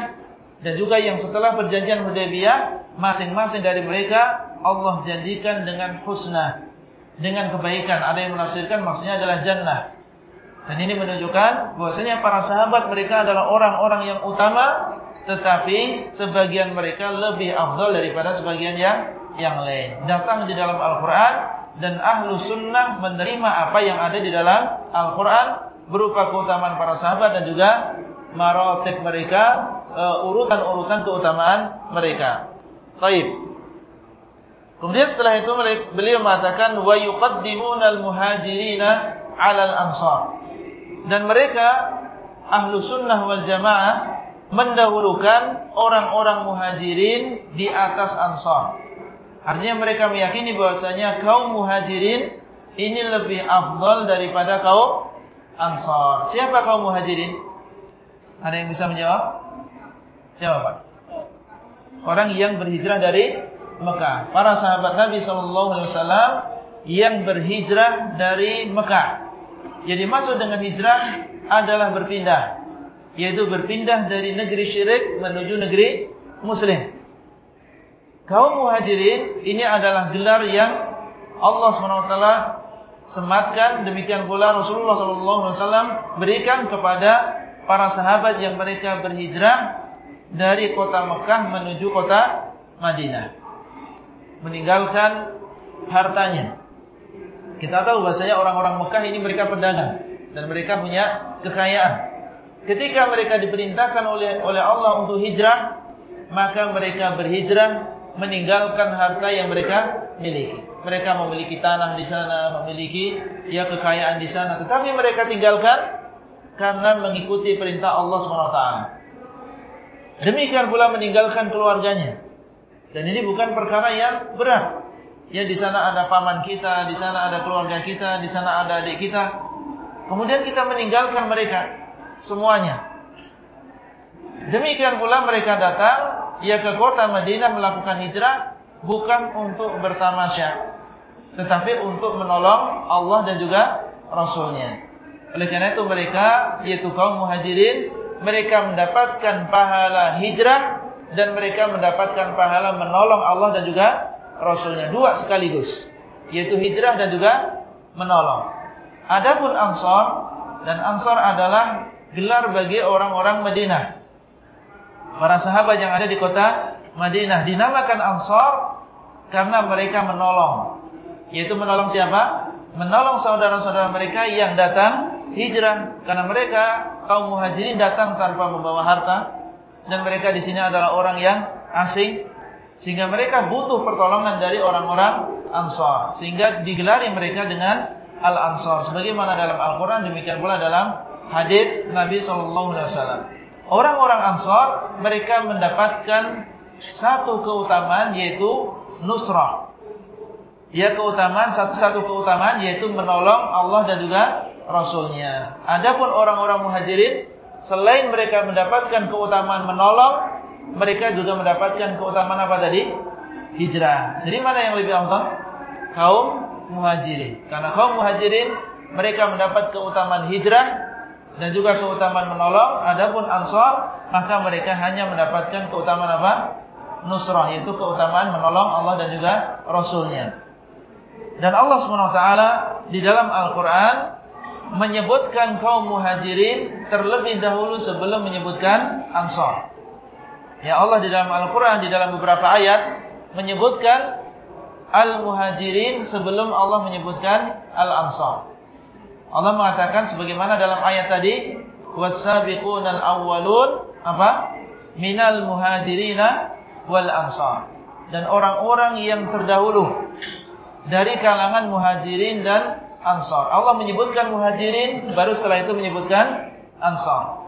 Speaker 1: dan juga yang setelah perjanjian Hudaybiyah masing-masing dari mereka Allah janjikan dengan husna dengan kebaikan. Ada yang menafsirkan maksudnya adalah jannah. Dan ini menunjukkan bahwasanya para sahabat mereka adalah orang-orang yang utama tetapi sebagian mereka lebih afdal daripada sebagian yang yang lain. Datang di dalam Al-Qur'an dan ahlu sunnah menerima apa yang ada di dalam Al-Quran berupa keutamaan para sahabat dan juga marotib mereka, uh, urutan-urutan keutamaan mereka. Taib. Kemudian setelah itu beliau mengatakan wa yuqaddimuna al-muhajirina 'ala al-ansar. Dan mereka ahlu sunnah wal jamaah mendahulukan orang-orang muhajirin di atas ansar. Artinya mereka meyakini bahwasanya kaum muhajirin ini lebih afdal daripada kaum ansar. Siapa kaum muhajirin? Ada yang bisa menjawab? Siapa Pak? Orang yang berhijrah dari Mekah. Para sahabat Nabi SAW yang berhijrah dari Mekah. Jadi maksud dengan hijrah adalah berpindah. Yaitu berpindah dari negeri syirik menuju negeri muslim. Kaum muhajirin ini adalah gelar yang Allah SWT sematkan. Demikian pula Rasulullah SAW berikan kepada para sahabat yang mereka berhijrah dari kota Mekah menuju kota Madinah. Meninggalkan hartanya. Kita tahu bahasanya orang-orang Mekah ini mereka pedagang. Dan mereka punya kekayaan. Ketika mereka diperintahkan oleh oleh Allah untuk hijrah, maka mereka berhijrah meninggalkan harta yang mereka miliki. Mereka memiliki tanah di sana, memiliki ya kekayaan di sana, tetapi mereka tinggalkan karena mengikuti perintah Allah SWT. Demikian pula meninggalkan keluarganya. Dan ini bukan perkara yang berat. Ya di sana ada paman kita, di sana ada keluarga kita, di sana ada adik kita. Kemudian kita meninggalkan mereka semuanya. Demikian pula mereka datang ia ke kota Madinah melakukan hijrah bukan untuk bertamasya, tetapi untuk menolong Allah dan juga Rasulnya. Oleh karena itu mereka, yaitu kaum muhajirin, mereka mendapatkan pahala hijrah dan mereka mendapatkan pahala menolong Allah dan juga Rasulnya. Dua sekaligus. Yaitu hijrah dan juga menolong. Adapun Ansar, dan Ansar adalah gelar bagi orang-orang Madinah para sahabat yang ada di kota Madinah dinamakan Ansar karena mereka menolong. Yaitu menolong siapa? Menolong saudara-saudara mereka yang datang hijrah karena mereka kaum muhajirin datang tanpa membawa harta dan mereka di sini adalah orang yang asing sehingga mereka butuh pertolongan dari orang-orang Ansar sehingga digelari mereka dengan Al-Ansar sebagaimana dalam Al-Qur'an demikian pula dalam hadis Nabi sallallahu alaihi wasallam. Orang-orang Ansar mereka mendapatkan satu keutamaan yaitu nusrah. Ya keutamaan satu-satu keutamaan yaitu menolong Allah dan juga Rasulnya. Adapun orang-orang muhajirin selain mereka mendapatkan keutamaan menolong, mereka juga mendapatkan keutamaan apa tadi? Hijrah. Jadi mana yang lebih afdal? Kaum muhajirin. Karena kaum muhajirin mereka mendapat keutamaan hijrah dan juga keutamaan menolong. Adapun Ansar maka mereka hanya mendapatkan keutamaan apa? Nusrah yaitu keutamaan menolong Allah dan juga Rasulnya. Dan Allah swt di dalam Al-Quran menyebutkan kaum muhajirin terlebih dahulu sebelum menyebutkan Ansar. Ya Allah di dalam Al-Quran di dalam beberapa ayat menyebutkan Al-Muhajirin sebelum Allah menyebutkan Al-Ansar. Allah mengatakan sebagaimana dalam ayat tadi, "Was-sabiqunal awwalun" apa? "minal muhajirina wal ansar." Dan orang-orang yang terdahulu dari kalangan muhajirin dan ansar. Allah menyebutkan muhajirin, baru setelah itu menyebutkan ansar.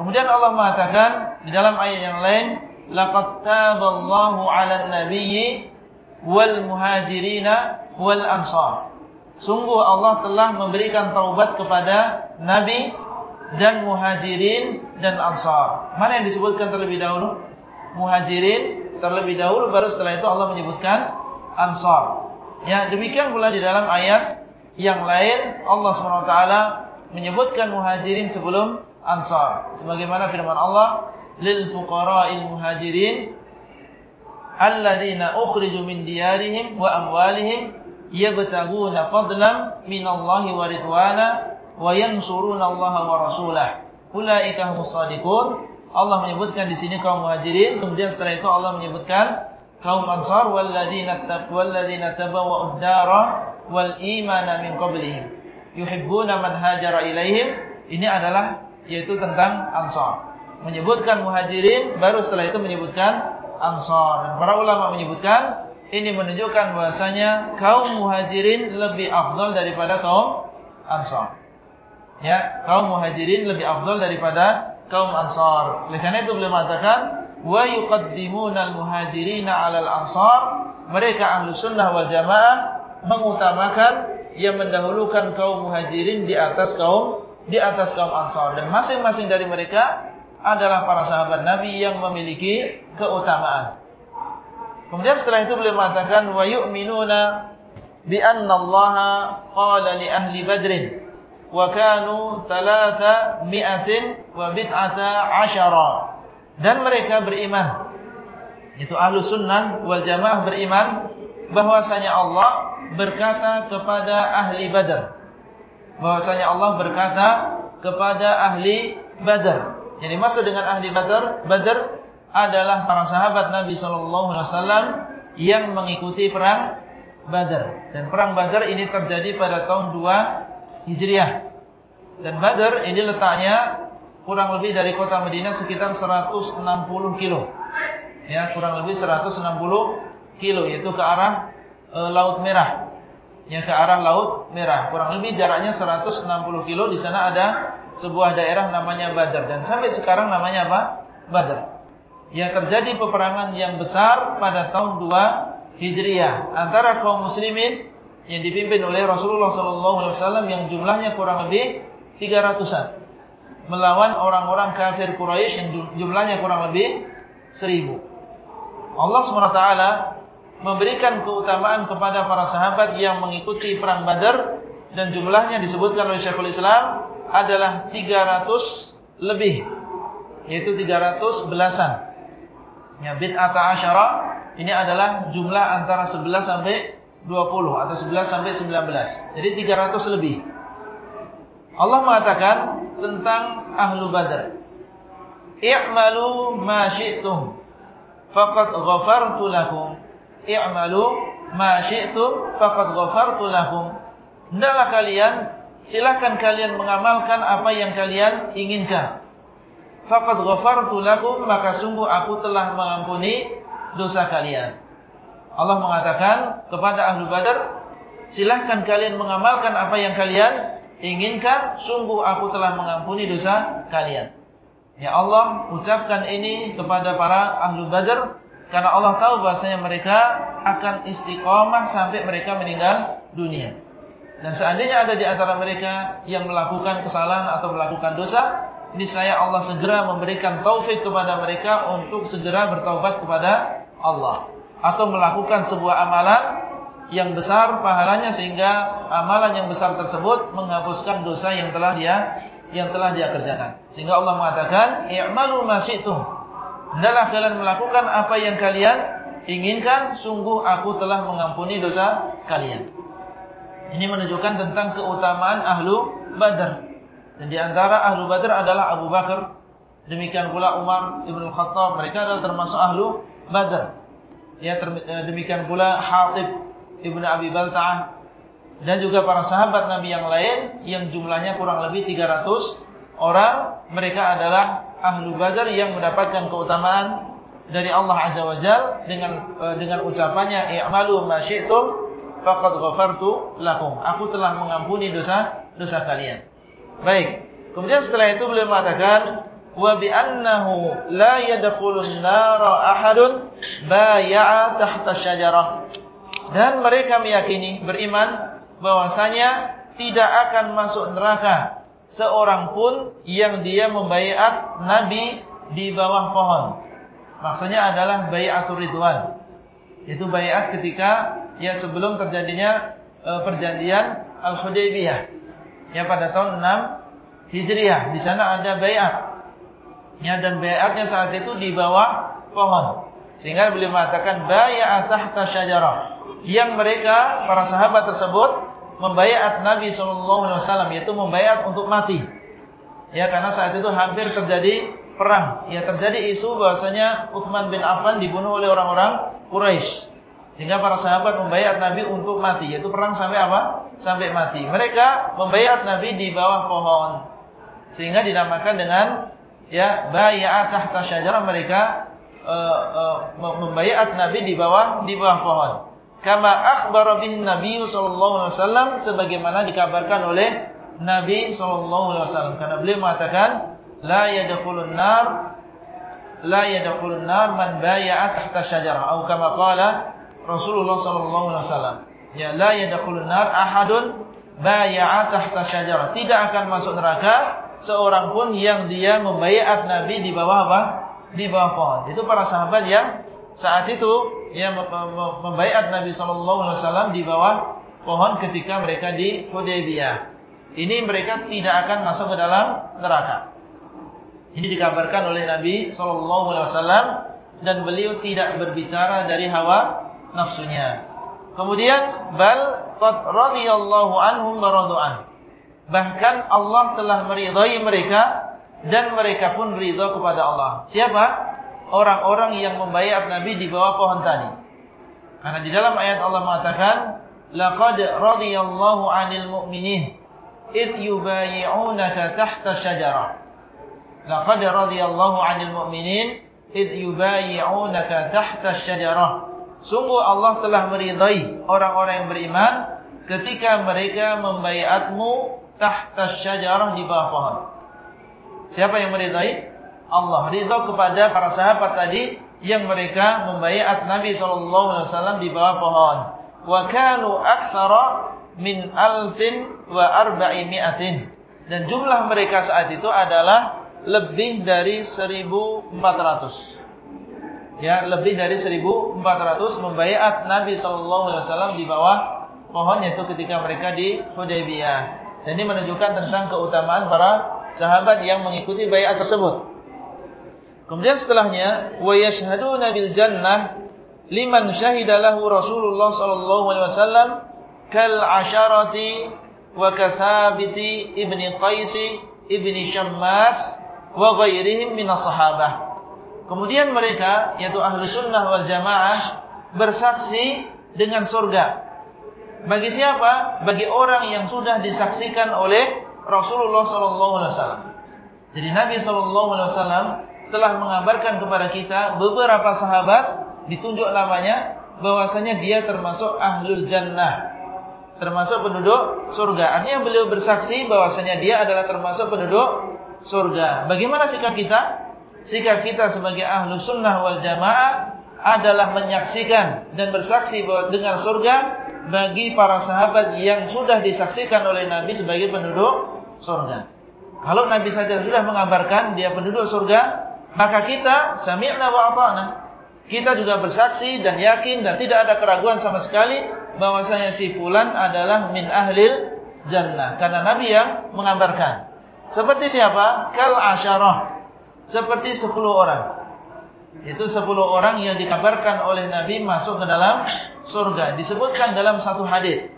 Speaker 1: Kemudian Allah mengatakan di dalam ayat yang lain, "Laqad taballahu 'alan nabiyyi wal muhajirina wal ansar." Sungguh Allah telah memberikan taubat kepada Nabi dan muhajirin dan ansar. Mana yang disebutkan terlebih dahulu? Muhajirin terlebih dahulu, baru setelah itu Allah menyebutkan ansar. Ya, demikian pula di dalam ayat yang lain Allah SWT menyebutkan muhajirin sebelum ansar. Sebagaimana firman Allah, lil fuqara'il muhajirin alladzina ukhriju min diyarihim wa amwalihim yabtaguna fadlan minallahi wa ridwana wa yansuruna Allah wa rasulah. Ulaika humus shadiqun. Allah menyebutkan di sini kaum muhajirin, kemudian setelah itu Allah menyebutkan kaum ansar walladzina walladzina tabawwa'ud dara wal imana min qablihim yuhibbuna man hajara ilaihim. Ini adalah yaitu tentang ansar. Menyebutkan muhajirin baru setelah itu menyebutkan ansar. Dan para ulama menyebutkan ini menunjukkan bahasanya kaum muhajirin lebih afdal daripada kaum ansar. Ya, kaum Muhajirin lebih afdal daripada kaum Ansar. Oleh karena itu beliau mengatakan, "Wa yuqaddimuna al-muhajirina 'alal ansar." Mereka ahlu sunnah wal jamaah mengutamakan yang mendahulukan kaum Muhajirin di atas kaum di atas kaum Ansar dan masing-masing dari mereka adalah para sahabat Nabi yang memiliki keutamaan. Kemudian setelah itu beliau mengatakan wa yu'minuna bi anna Allah qala li ahli Badrin wa kanu thalatha mi'atin wa bid'ata. Dan mereka beriman. Itu ahlu sunnah wal jamaah beriman bahwasanya Allah berkata kepada ahli Badar. Bahwasanya Allah berkata kepada ahli Badar. Jadi maksud dengan ahli Badar, Badar adalah para sahabat Nabi Shallallahu Alaihi Wasallam yang mengikuti perang Badar. Dan perang Badar ini terjadi pada tahun 2 Hijriah. Dan Badar ini letaknya kurang lebih dari kota Madinah sekitar 160 kilo. Ya kurang lebih 160 kilo yaitu ke arah e, Laut Merah ya ke arah Laut Merah. Kurang lebih jaraknya 160 kilo. Di sana ada sebuah daerah namanya Badar. Dan sampai sekarang namanya apa? Badar. Yang terjadi peperangan yang besar pada tahun 2 Hijriah. Antara kaum muslimin yang dipimpin oleh Rasulullah SAW yang jumlahnya kurang lebih 300-an melawan orang-orang kafir Quraisy yang jumlahnya kurang lebih 1000. Allah SWT memberikan keutamaan kepada para sahabat yang mengikuti perang Badar dan jumlahnya disebutkan oleh Syekhul Islam adalah 300 lebih yaitu 300 belasan Ya bid'ata asyara ini adalah jumlah antara 11 sampai 20 atau 11 sampai 19. Jadi 300 lebih. Allah mengatakan tentang ahlu badar. I'malu ma syi'tum faqad ghafartu lakum. I'malu ma syi'tum faqad ghafartu lakum. Hendaklah kalian silakan kalian mengamalkan apa yang kalian inginkan faqad ghafartu lakum maka sungguh aku telah mengampuni dosa kalian. Allah mengatakan kepada ahlu badar, silahkan kalian mengamalkan apa yang kalian inginkan, sungguh aku telah mengampuni dosa kalian. Ya Allah, ucapkan ini kepada para ahlu badar, karena Allah tahu bahasanya mereka akan istiqomah sampai mereka meninggal dunia. Dan seandainya ada di antara mereka yang melakukan kesalahan atau melakukan dosa, niscaya Allah segera memberikan taufik kepada mereka untuk segera bertaubat kepada Allah atau melakukan sebuah amalan yang besar pahalanya sehingga amalan yang besar tersebut menghapuskan dosa yang telah dia yang telah dia kerjakan. Sehingga Allah mengatakan, "I'malu ma syi'tum." Hendaklah kalian melakukan apa yang kalian inginkan, sungguh aku telah mengampuni dosa kalian. Ini menunjukkan tentang keutamaan ahlu Badar. Dan di antara ahlu Badar adalah Abu Bakar. Demikian pula Umar Ibn Khattab. Mereka adalah termasuk ahlu Badar. Ya, eh, demikian pula Hatib Ibn Abi Balta'ah. Dan juga para sahabat Nabi yang lain. Yang jumlahnya kurang lebih 300 orang. Mereka adalah ahlu Badar yang mendapatkan keutamaan dari Allah Azza wa Jal dengan eh, dengan ucapannya i'malu ma syi'tum faqad ghafartu lakum. Aku telah mengampuni dosa dosa kalian. Baik. Kemudian setelah itu beliau mengatakan wa bi annahu la yadkhulun nara ahadun bay'a tahta syajarah. Dan mereka meyakini beriman bahwasanya tidak akan masuk neraka seorang pun yang dia membaiat nabi di bawah pohon. Maksudnya adalah bai'atur ridwan. Itu baiat ketika ya sebelum terjadinya e, perjanjian Al-Hudaybiyah ya pada tahun 6 Hijriah. Di sana ada bayat. Ya dan bayatnya saat itu di bawah pohon. Sehingga beliau mengatakan bayat tahta syajarah. Yang mereka para sahabat tersebut membayat Nabi SAW yaitu membayat untuk mati. Ya karena saat itu hampir terjadi perang. Ya terjadi isu bahwasanya Uthman bin Affan dibunuh oleh orang-orang Quraisy. Sehingga para sahabat membayar Nabi untuk mati. Yaitu perang sampai apa? Sampai mati. Mereka membayar Nabi di bawah pohon. Sehingga dinamakan dengan ya bayat tahta syajarah mereka uh, uh, membayar Nabi di bawah di bawah pohon. Kama akhbara bihi Nabi sallallahu alaihi wasallam sebagaimana dikabarkan oleh Nabi SAW. Karena beliau mengatakan, La yadkhulun nar la yadkhulun nar man baya'a tahta syajarah. Atau kama qala Rasulullah SAW. Ya, la yadkhulun nar ahadun baya'a tahta syajarah. Tidak akan masuk neraka seorang pun yang dia membayat Nabi di bawah apa? Di bawah pohon. Itu para sahabat yang saat itu yang membayat Nabi sallallahu alaihi wasallam di bawah pohon ketika mereka di Hudaybiyah. Ini mereka tidak akan masuk ke dalam neraka. Ini dikabarkan oleh Nabi sallallahu alaihi wasallam dan beliau tidak berbicara dari hawa nafsunya. Kemudian bal qad radhiyallahu anhum Bahkan Allah telah meridhai mereka dan mereka pun ridha kepada Allah. Siapa? Orang-orang yang membayar Nabi di bawah pohon tadi. Karena di dalam ayat Allah mengatakan, "Laqad radiyallahu 'anil mu'minin id yubayyi'unaka tahta syajarah." Laqad radiyallahu 'anil mu'minin id yubayyi'unaka tahta syajarah. Sungguh Allah telah meridai orang-orang yang beriman ketika mereka membayatmu tahta syajarah di bawah pohon. Siapa yang meridai? Allah ridha kepada para sahabat tadi yang mereka membayat Nabi SAW di bawah pohon. Wa kanu min alfin wa arba'i mi'atin. Dan jumlah mereka saat itu adalah lebih dari 1400. Ya, lebih dari 1400 membayat Nabi SAW di bawah pohon yaitu ketika mereka di Hudaybiyah. Dan ini menunjukkan tentang keutamaan para sahabat yang mengikuti bayat tersebut. Kemudian setelahnya, wa yashhaduna bil jannah liman syahida lahu Rasulullah sallallahu alaihi wasallam kal asharati wa kathabiti ibni Qais ibni Syammas wa ghairihim min sahabah. Kemudian mereka yaitu ahlu sunnah wal jamaah bersaksi dengan surga bagi siapa? Bagi orang yang sudah disaksikan oleh Rasulullah SAW. Jadi Nabi SAW telah mengabarkan kepada kita beberapa sahabat ditunjuk namanya bahwasanya dia termasuk ahlul jannah, termasuk penduduk surga. Artinya beliau bersaksi bahwasanya dia adalah termasuk penduduk surga. Bagaimana sikap kita? Sikap kita sebagai ahlu sunnah wal jamaah adalah menyaksikan dan bersaksi bahwa dengan surga bagi para sahabat yang sudah disaksikan oleh Nabi sebagai penduduk surga. Kalau Nabi saja sudah mengabarkan dia penduduk surga, maka kita sami'na wa ata'na. Kita juga bersaksi dan yakin dan tidak ada keraguan sama sekali bahwasanya si fulan adalah min ahlil jannah karena Nabi yang mengabarkan. Seperti siapa? Kal asyarah. Seperti 10 orang. Itu 10 orang yang dikabarkan oleh Nabi masuk ke dalam surga. Disebutkan dalam satu hadis.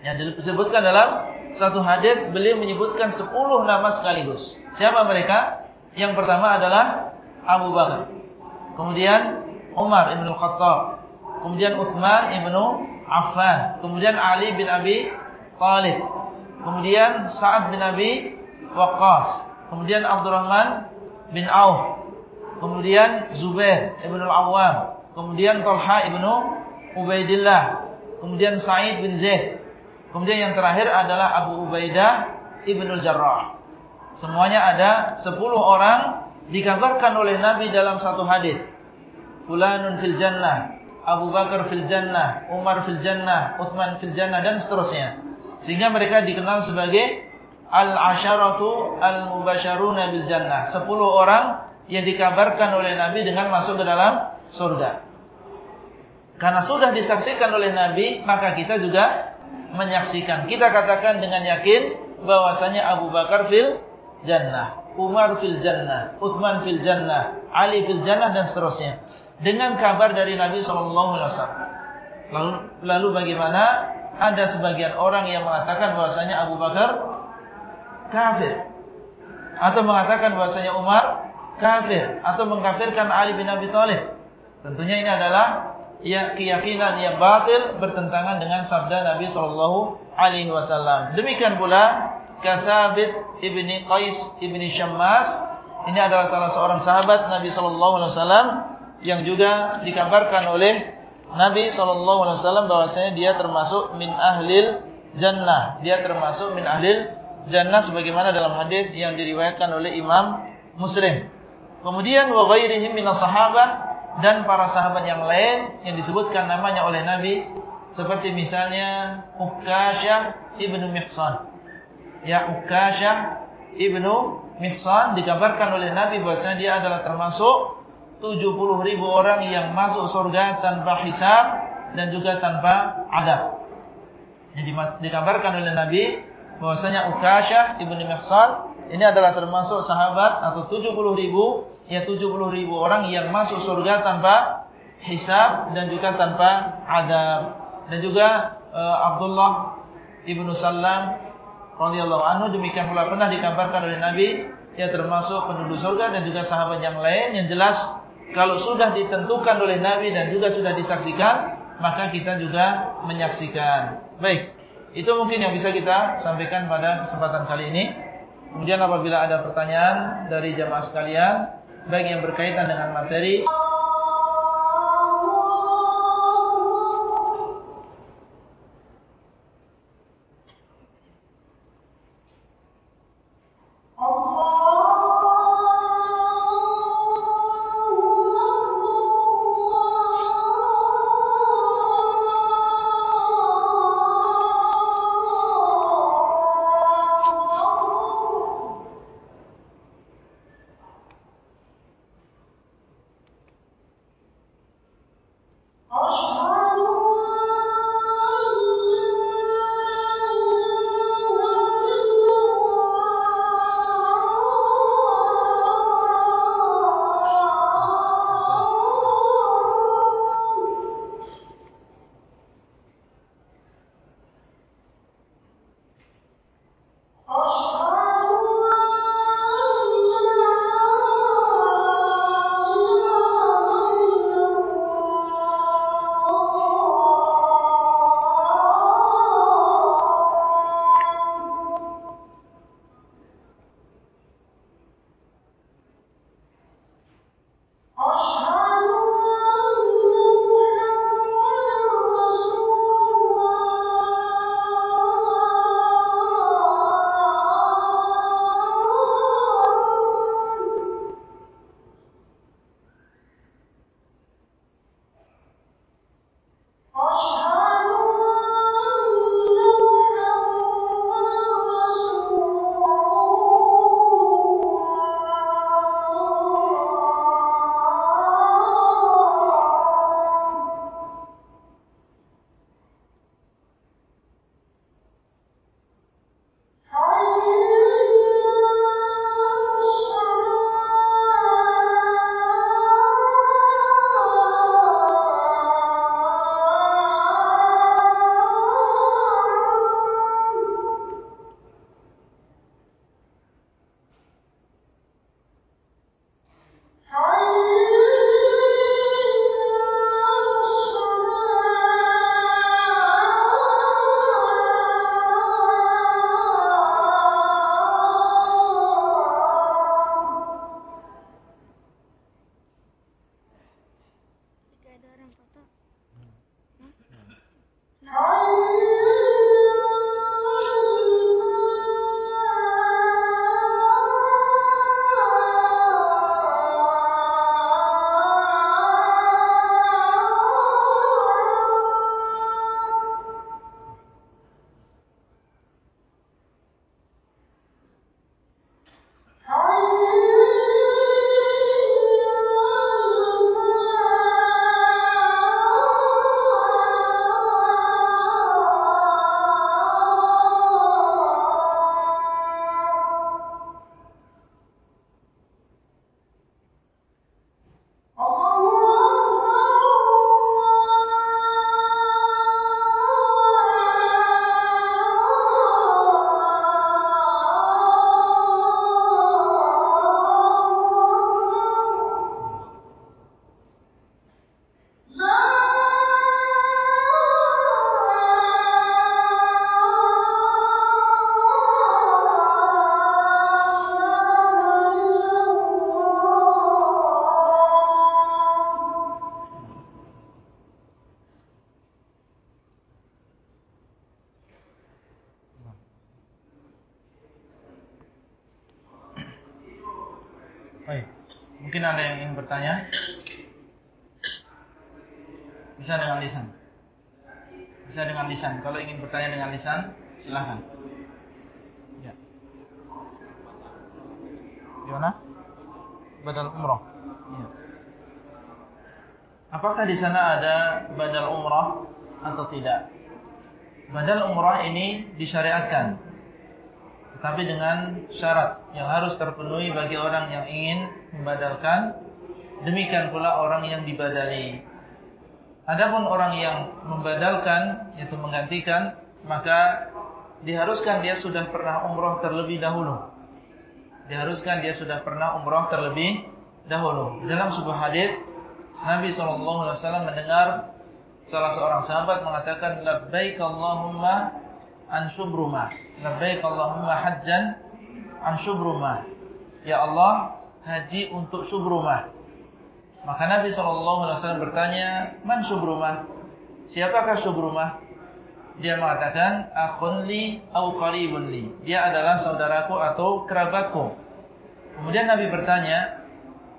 Speaker 1: Yang disebutkan dalam satu hadis beliau menyebutkan 10 nama sekaligus. Siapa mereka? Yang pertama adalah Abu Bakar. Kemudian Umar ibn Khattab. Kemudian Uthman ibn Affan. Kemudian Ali bin Abi Talib. Kemudian Sa'ad bin Abi Waqqas. Kemudian Abdurrahman bin Auf kemudian Zubair ibn al-Awwam, kemudian Talha ibn Ubaidillah, kemudian Sa'id bin Zaid. Kemudian yang terakhir adalah Abu Ubaidah ibn al-Jarrah. Semuanya ada 10 orang dikabarkan oleh Nabi dalam satu hadis. Fulanun fil jannah, Abu Bakar fil jannah, Umar fil jannah, Uthman fil jannah dan seterusnya. Sehingga mereka dikenal sebagai al-asharatu al-mubasharuna bil jannah. 10 orang yang dikabarkan oleh Nabi dengan masuk ke dalam surga. Karena sudah disaksikan oleh Nabi, maka kita juga menyaksikan. Kita katakan dengan yakin bahwasanya Abu Bakar fil jannah, Umar fil jannah, Uthman fil jannah, Ali fil jannah dan seterusnya. Dengan kabar dari Nabi sallallahu alaihi wasallam. Lalu lalu bagaimana ada sebagian orang yang mengatakan bahwasanya Abu Bakar kafir atau mengatakan bahwasanya Umar kafir atau mengkafirkan Ali bin Abi Thalib. Tentunya ini adalah ya keyakinan yang batil bertentangan dengan sabda Nabi sallallahu alaihi wasallam. Demikian pula Kathabit ibni Qais ibni Syammas ini adalah salah seorang sahabat Nabi sallallahu alaihi wasallam yang juga dikabarkan oleh Nabi sallallahu alaihi wasallam bahwasanya dia termasuk min ahlil jannah. Dia termasuk min ahlil jannah sebagaimana dalam hadis yang diriwayatkan oleh Imam Muslim. Kemudian wa ghairihim minas sahabah dan para sahabat yang lain yang disebutkan namanya oleh Nabi seperti misalnya Ukasyah ibnu Mihsan. Ya Ukasyah ibnu Mihsan dikabarkan oleh Nabi bahwasanya dia adalah termasuk 70 ribu orang yang masuk surga tanpa hisab dan juga tanpa adab. Jadi dikabarkan oleh Nabi bahwasanya Ukasyah ibnu Mihsan ini adalah termasuk sahabat atau 70 ribu ya 70 ribu orang yang masuk surga tanpa hisab dan juga tanpa adab. Dan juga uh, Abdullah ibnu Salam radhiyallahu anhu demikian pula pernah dikabarkan oleh Nabi ya termasuk penduduk surga dan juga sahabat yang lain yang jelas kalau sudah ditentukan oleh Nabi dan juga sudah disaksikan maka kita juga menyaksikan. Baik. Itu mungkin yang bisa kita sampaikan pada kesempatan kali ini. Kemudian apabila ada pertanyaan dari jamaah sekalian, baik yang berkaitan dengan materi disyariatkan. Tetapi dengan syarat yang harus terpenuhi bagi orang yang ingin membadalkan. Demikian pula orang yang dibadali. Adapun orang yang membadalkan yaitu menggantikan maka diharuskan dia sudah pernah umroh terlebih dahulu. Diharuskan dia sudah pernah umroh terlebih dahulu. Dalam sebuah hadis Nabi SAW mendengar salah seorang sahabat mengatakan labbaik Allahumma an syubruma. Labbaik Allahumma hajjan an syubruma. Ya Allah, haji untuk syubrumah. Maka Nabi SAW bertanya, Man Subrumah? Siapakah Subrumah? Dia mengatakan, Akhun li au qaribun li. Dia adalah saudaraku atau kerabatku. Kemudian Nabi bertanya,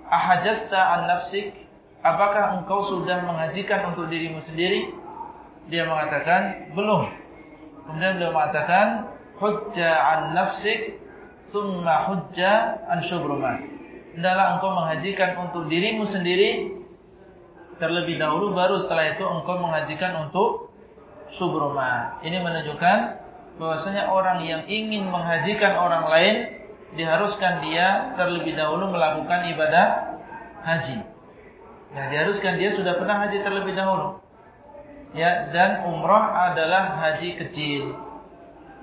Speaker 1: Ahajasta an nafsik? Apakah engkau sudah mengajikan untuk dirimu sendiri? Dia mengatakan, belum. Kemudian beliau mengatakan, Hujja an nafsik, Thumma hujja an syubrumah hendaklah engkau menghajikan untuk dirimu sendiri terlebih dahulu baru setelah itu engkau menghajikan untuk subruma. Ini menunjukkan bahwasanya orang yang ingin menghajikan orang lain diharuskan dia terlebih dahulu melakukan ibadah haji. Ya, diharuskan dia sudah pernah haji terlebih dahulu. Ya, dan umroh adalah haji kecil.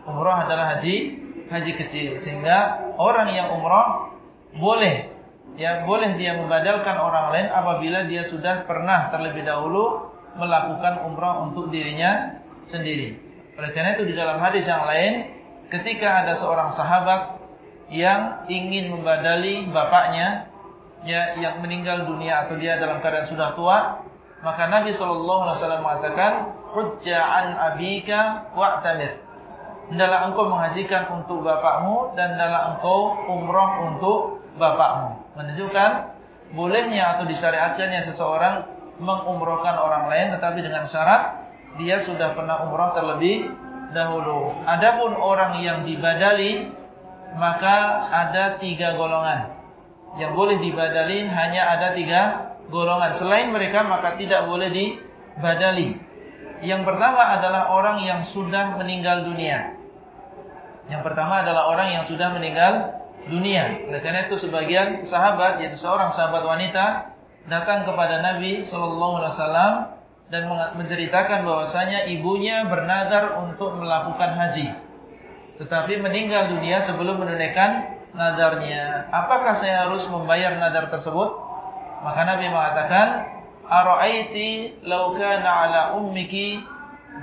Speaker 1: Umroh adalah haji haji kecil sehingga orang yang umroh boleh ya boleh dia membadalkan orang lain apabila dia sudah pernah terlebih dahulu melakukan umrah untuk dirinya sendiri. Oleh karena itu di dalam hadis yang lain ketika ada seorang sahabat yang ingin membadali bapaknya ya yang meninggal dunia atau dia dalam keadaan sudah tua, maka Nabi wasallam mengatakan hujja'an abika wa'tamir. Hendaklah engkau menghajikan untuk bapakmu dan hendaklah engkau umrah untuk bapakmu menunjukkan bolehnya atau disyariatkannya seseorang mengumrohkan orang lain tetapi dengan syarat dia sudah pernah umroh terlebih dahulu. Adapun orang yang dibadali maka ada tiga golongan. Yang boleh dibadali hanya ada tiga golongan. Selain mereka maka tidak boleh dibadali. Yang pertama adalah orang yang sudah meninggal dunia. Yang pertama adalah orang yang sudah meninggal dunia. Oleh karena itu sebagian sahabat yaitu seorang sahabat wanita datang kepada Nabi sallallahu alaihi wasallam dan menceritakan bahwasanya ibunya bernadar untuk melakukan haji. Tetapi meninggal dunia sebelum menunaikan nadarnya. Apakah saya harus membayar nadar tersebut? Maka Nabi mengatakan, "Ara'aiti law kana 'ala ummiki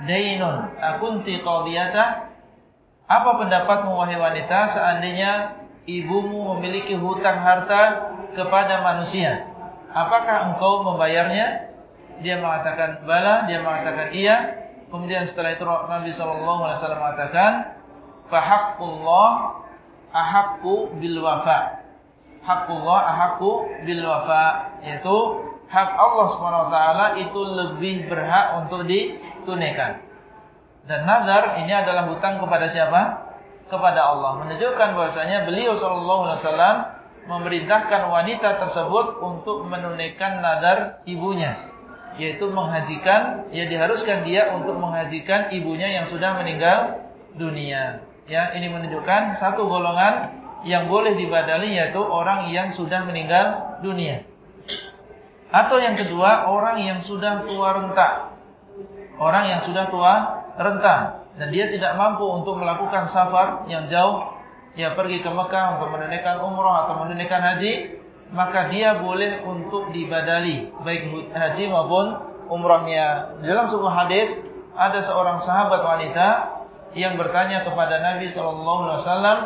Speaker 1: dainun akunti qadiyata?" Apa pendapatmu wahai wanita seandainya ibumu memiliki hutang harta kepada manusia. Apakah engkau membayarnya? Dia mengatakan bala, dia mengatakan iya. Kemudian setelah itu Nabi sallallahu alaihi wasallam mengatakan, "Fa haqqullah ahaqqu bil wafa." Haqqullah ahaqqu bil wafa, yaitu hak Allah Subhanahu wa taala itu lebih berhak untuk ditunaikan. Dan nazar ini adalah hutang kepada siapa? kepada Allah menunjukkan bahwasanya beliau sallallahu alaihi wasallam memerintahkan wanita tersebut untuk menunaikan nadar ibunya yaitu menghajikan ya diharuskan dia untuk menghajikan ibunya yang sudah meninggal dunia ya ini menunjukkan satu golongan yang boleh dibadali yaitu orang yang sudah meninggal dunia. Atau yang kedua orang yang sudah tua renta. Orang yang sudah tua renta. Dan dia tidak mampu untuk melakukan safar yang jauh, ya pergi ke Mekah untuk menunaikan umrah atau menunaikan haji, maka dia boleh untuk dibadali baik haji maupun umrahnya. Dalam sebuah hadis ada seorang sahabat wanita yang bertanya kepada Nabi sallallahu alaihi wasallam,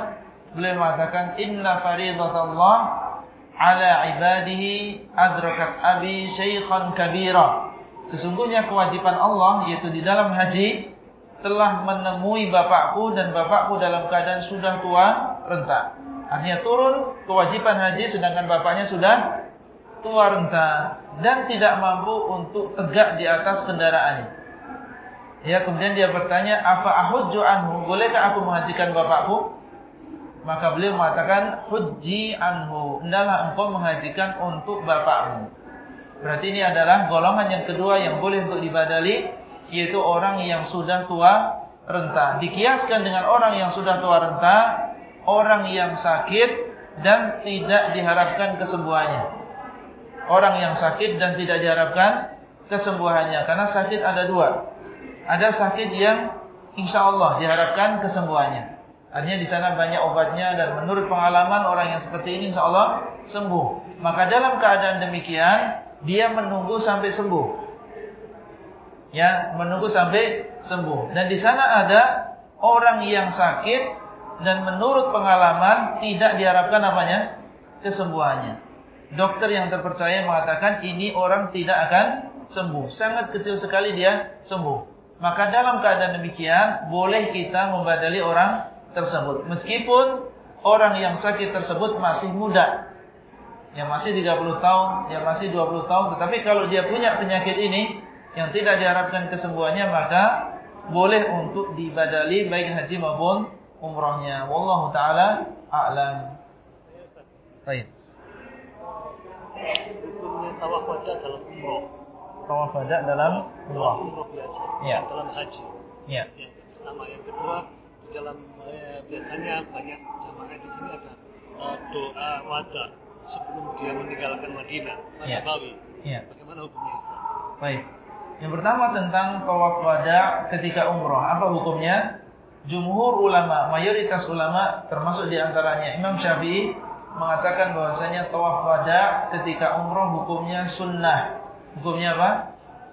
Speaker 1: beliau mengatakan inna faridatallah ala ibadihi adrakat abi syaikhan kabira. Sesungguhnya kewajiban Allah yaitu di dalam haji telah menemui bapakku dan bapakku dalam keadaan sudah tua renta. Artinya turun kewajiban haji sedangkan bapaknya sudah tua renta dan tidak mampu untuk tegak di atas kendaraannya. Ya, kemudian dia bertanya, "Apa ahujju anhu? Bolehkah aku menghajikan bapakku?" Maka beliau mengatakan, "Hujji anhu." Hendaklah engkau menghajikan untuk bapakmu. Berarti ini adalah golongan yang kedua yang boleh untuk dibadali, yaitu orang yang sudah tua renta. Dikiaskan dengan orang yang sudah tua renta, orang yang sakit dan tidak diharapkan kesembuhannya. Orang yang sakit dan tidak diharapkan kesembuhannya. Karena sakit ada dua ada sakit yang insya Allah diharapkan kesembuhannya. Artinya di sana banyak obatnya dan menurut pengalaman orang yang seperti ini insya Allah sembuh. Maka dalam keadaan demikian dia menunggu sampai sembuh. Ya, menunggu sampai sembuh. Dan di sana ada orang yang sakit dan menurut pengalaman tidak diharapkan apanya? kesembuhannya. Dokter yang terpercaya mengatakan ini orang tidak akan sembuh. Sangat kecil sekali dia sembuh. Maka dalam keadaan demikian boleh kita membadali orang tersebut. Meskipun orang yang sakit tersebut masih muda. Yang masih 30 tahun, yang masih 20 tahun. Tetapi kalau dia punya penyakit ini yang tidak diharapkan kesembuhannya maka boleh untuk dibadali baik haji maupun umrohnya. Wallahu taala a'lam.
Speaker 2: Baik. Hukumnya tawaf wada dalam umroh
Speaker 1: tawaf wada dalam
Speaker 2: biasa.
Speaker 1: Ya.
Speaker 2: Dalam haji.
Speaker 1: Ya.
Speaker 2: Yang pertama, yang kedua di dalam eh, biasanya banyak jamaah di sini ada uh, doa wada sebelum dia meninggalkan Madinah,
Speaker 1: ya.
Speaker 2: Nabawi.
Speaker 1: Ya.
Speaker 2: Bagaimana hukumnya itu?
Speaker 1: Baik. Yang pertama tentang tawaf wada ketika umrah. Apa hukumnya? Jumhur ulama, mayoritas ulama termasuk di antaranya Imam Syafi'i mengatakan bahwasanya tawaf wada ketika umrah hukumnya sunnah Hukumnya apa?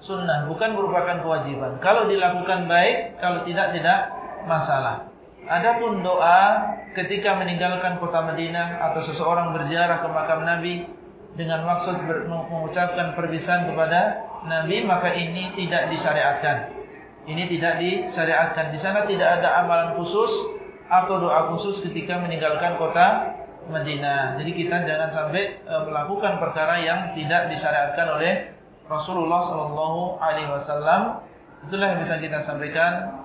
Speaker 1: Sunnah, bukan merupakan kewajiban. Kalau dilakukan baik, kalau tidak tidak masalah. Adapun doa ketika meninggalkan kota Madinah atau seseorang berziarah ke makam Nabi dengan maksud mengucapkan perpisahan kepada Nabi, maka ini tidak disyariatkan. Ini tidak disyariatkan. Di sana tidak ada amalan khusus atau doa khusus ketika meninggalkan kota Madinah. Jadi kita jangan sampai eh, melakukan perkara yang tidak disyariatkan oleh Rasulullah Sallallahu Alaihi Wasallam. Itulah yang bisa kita sampaikan.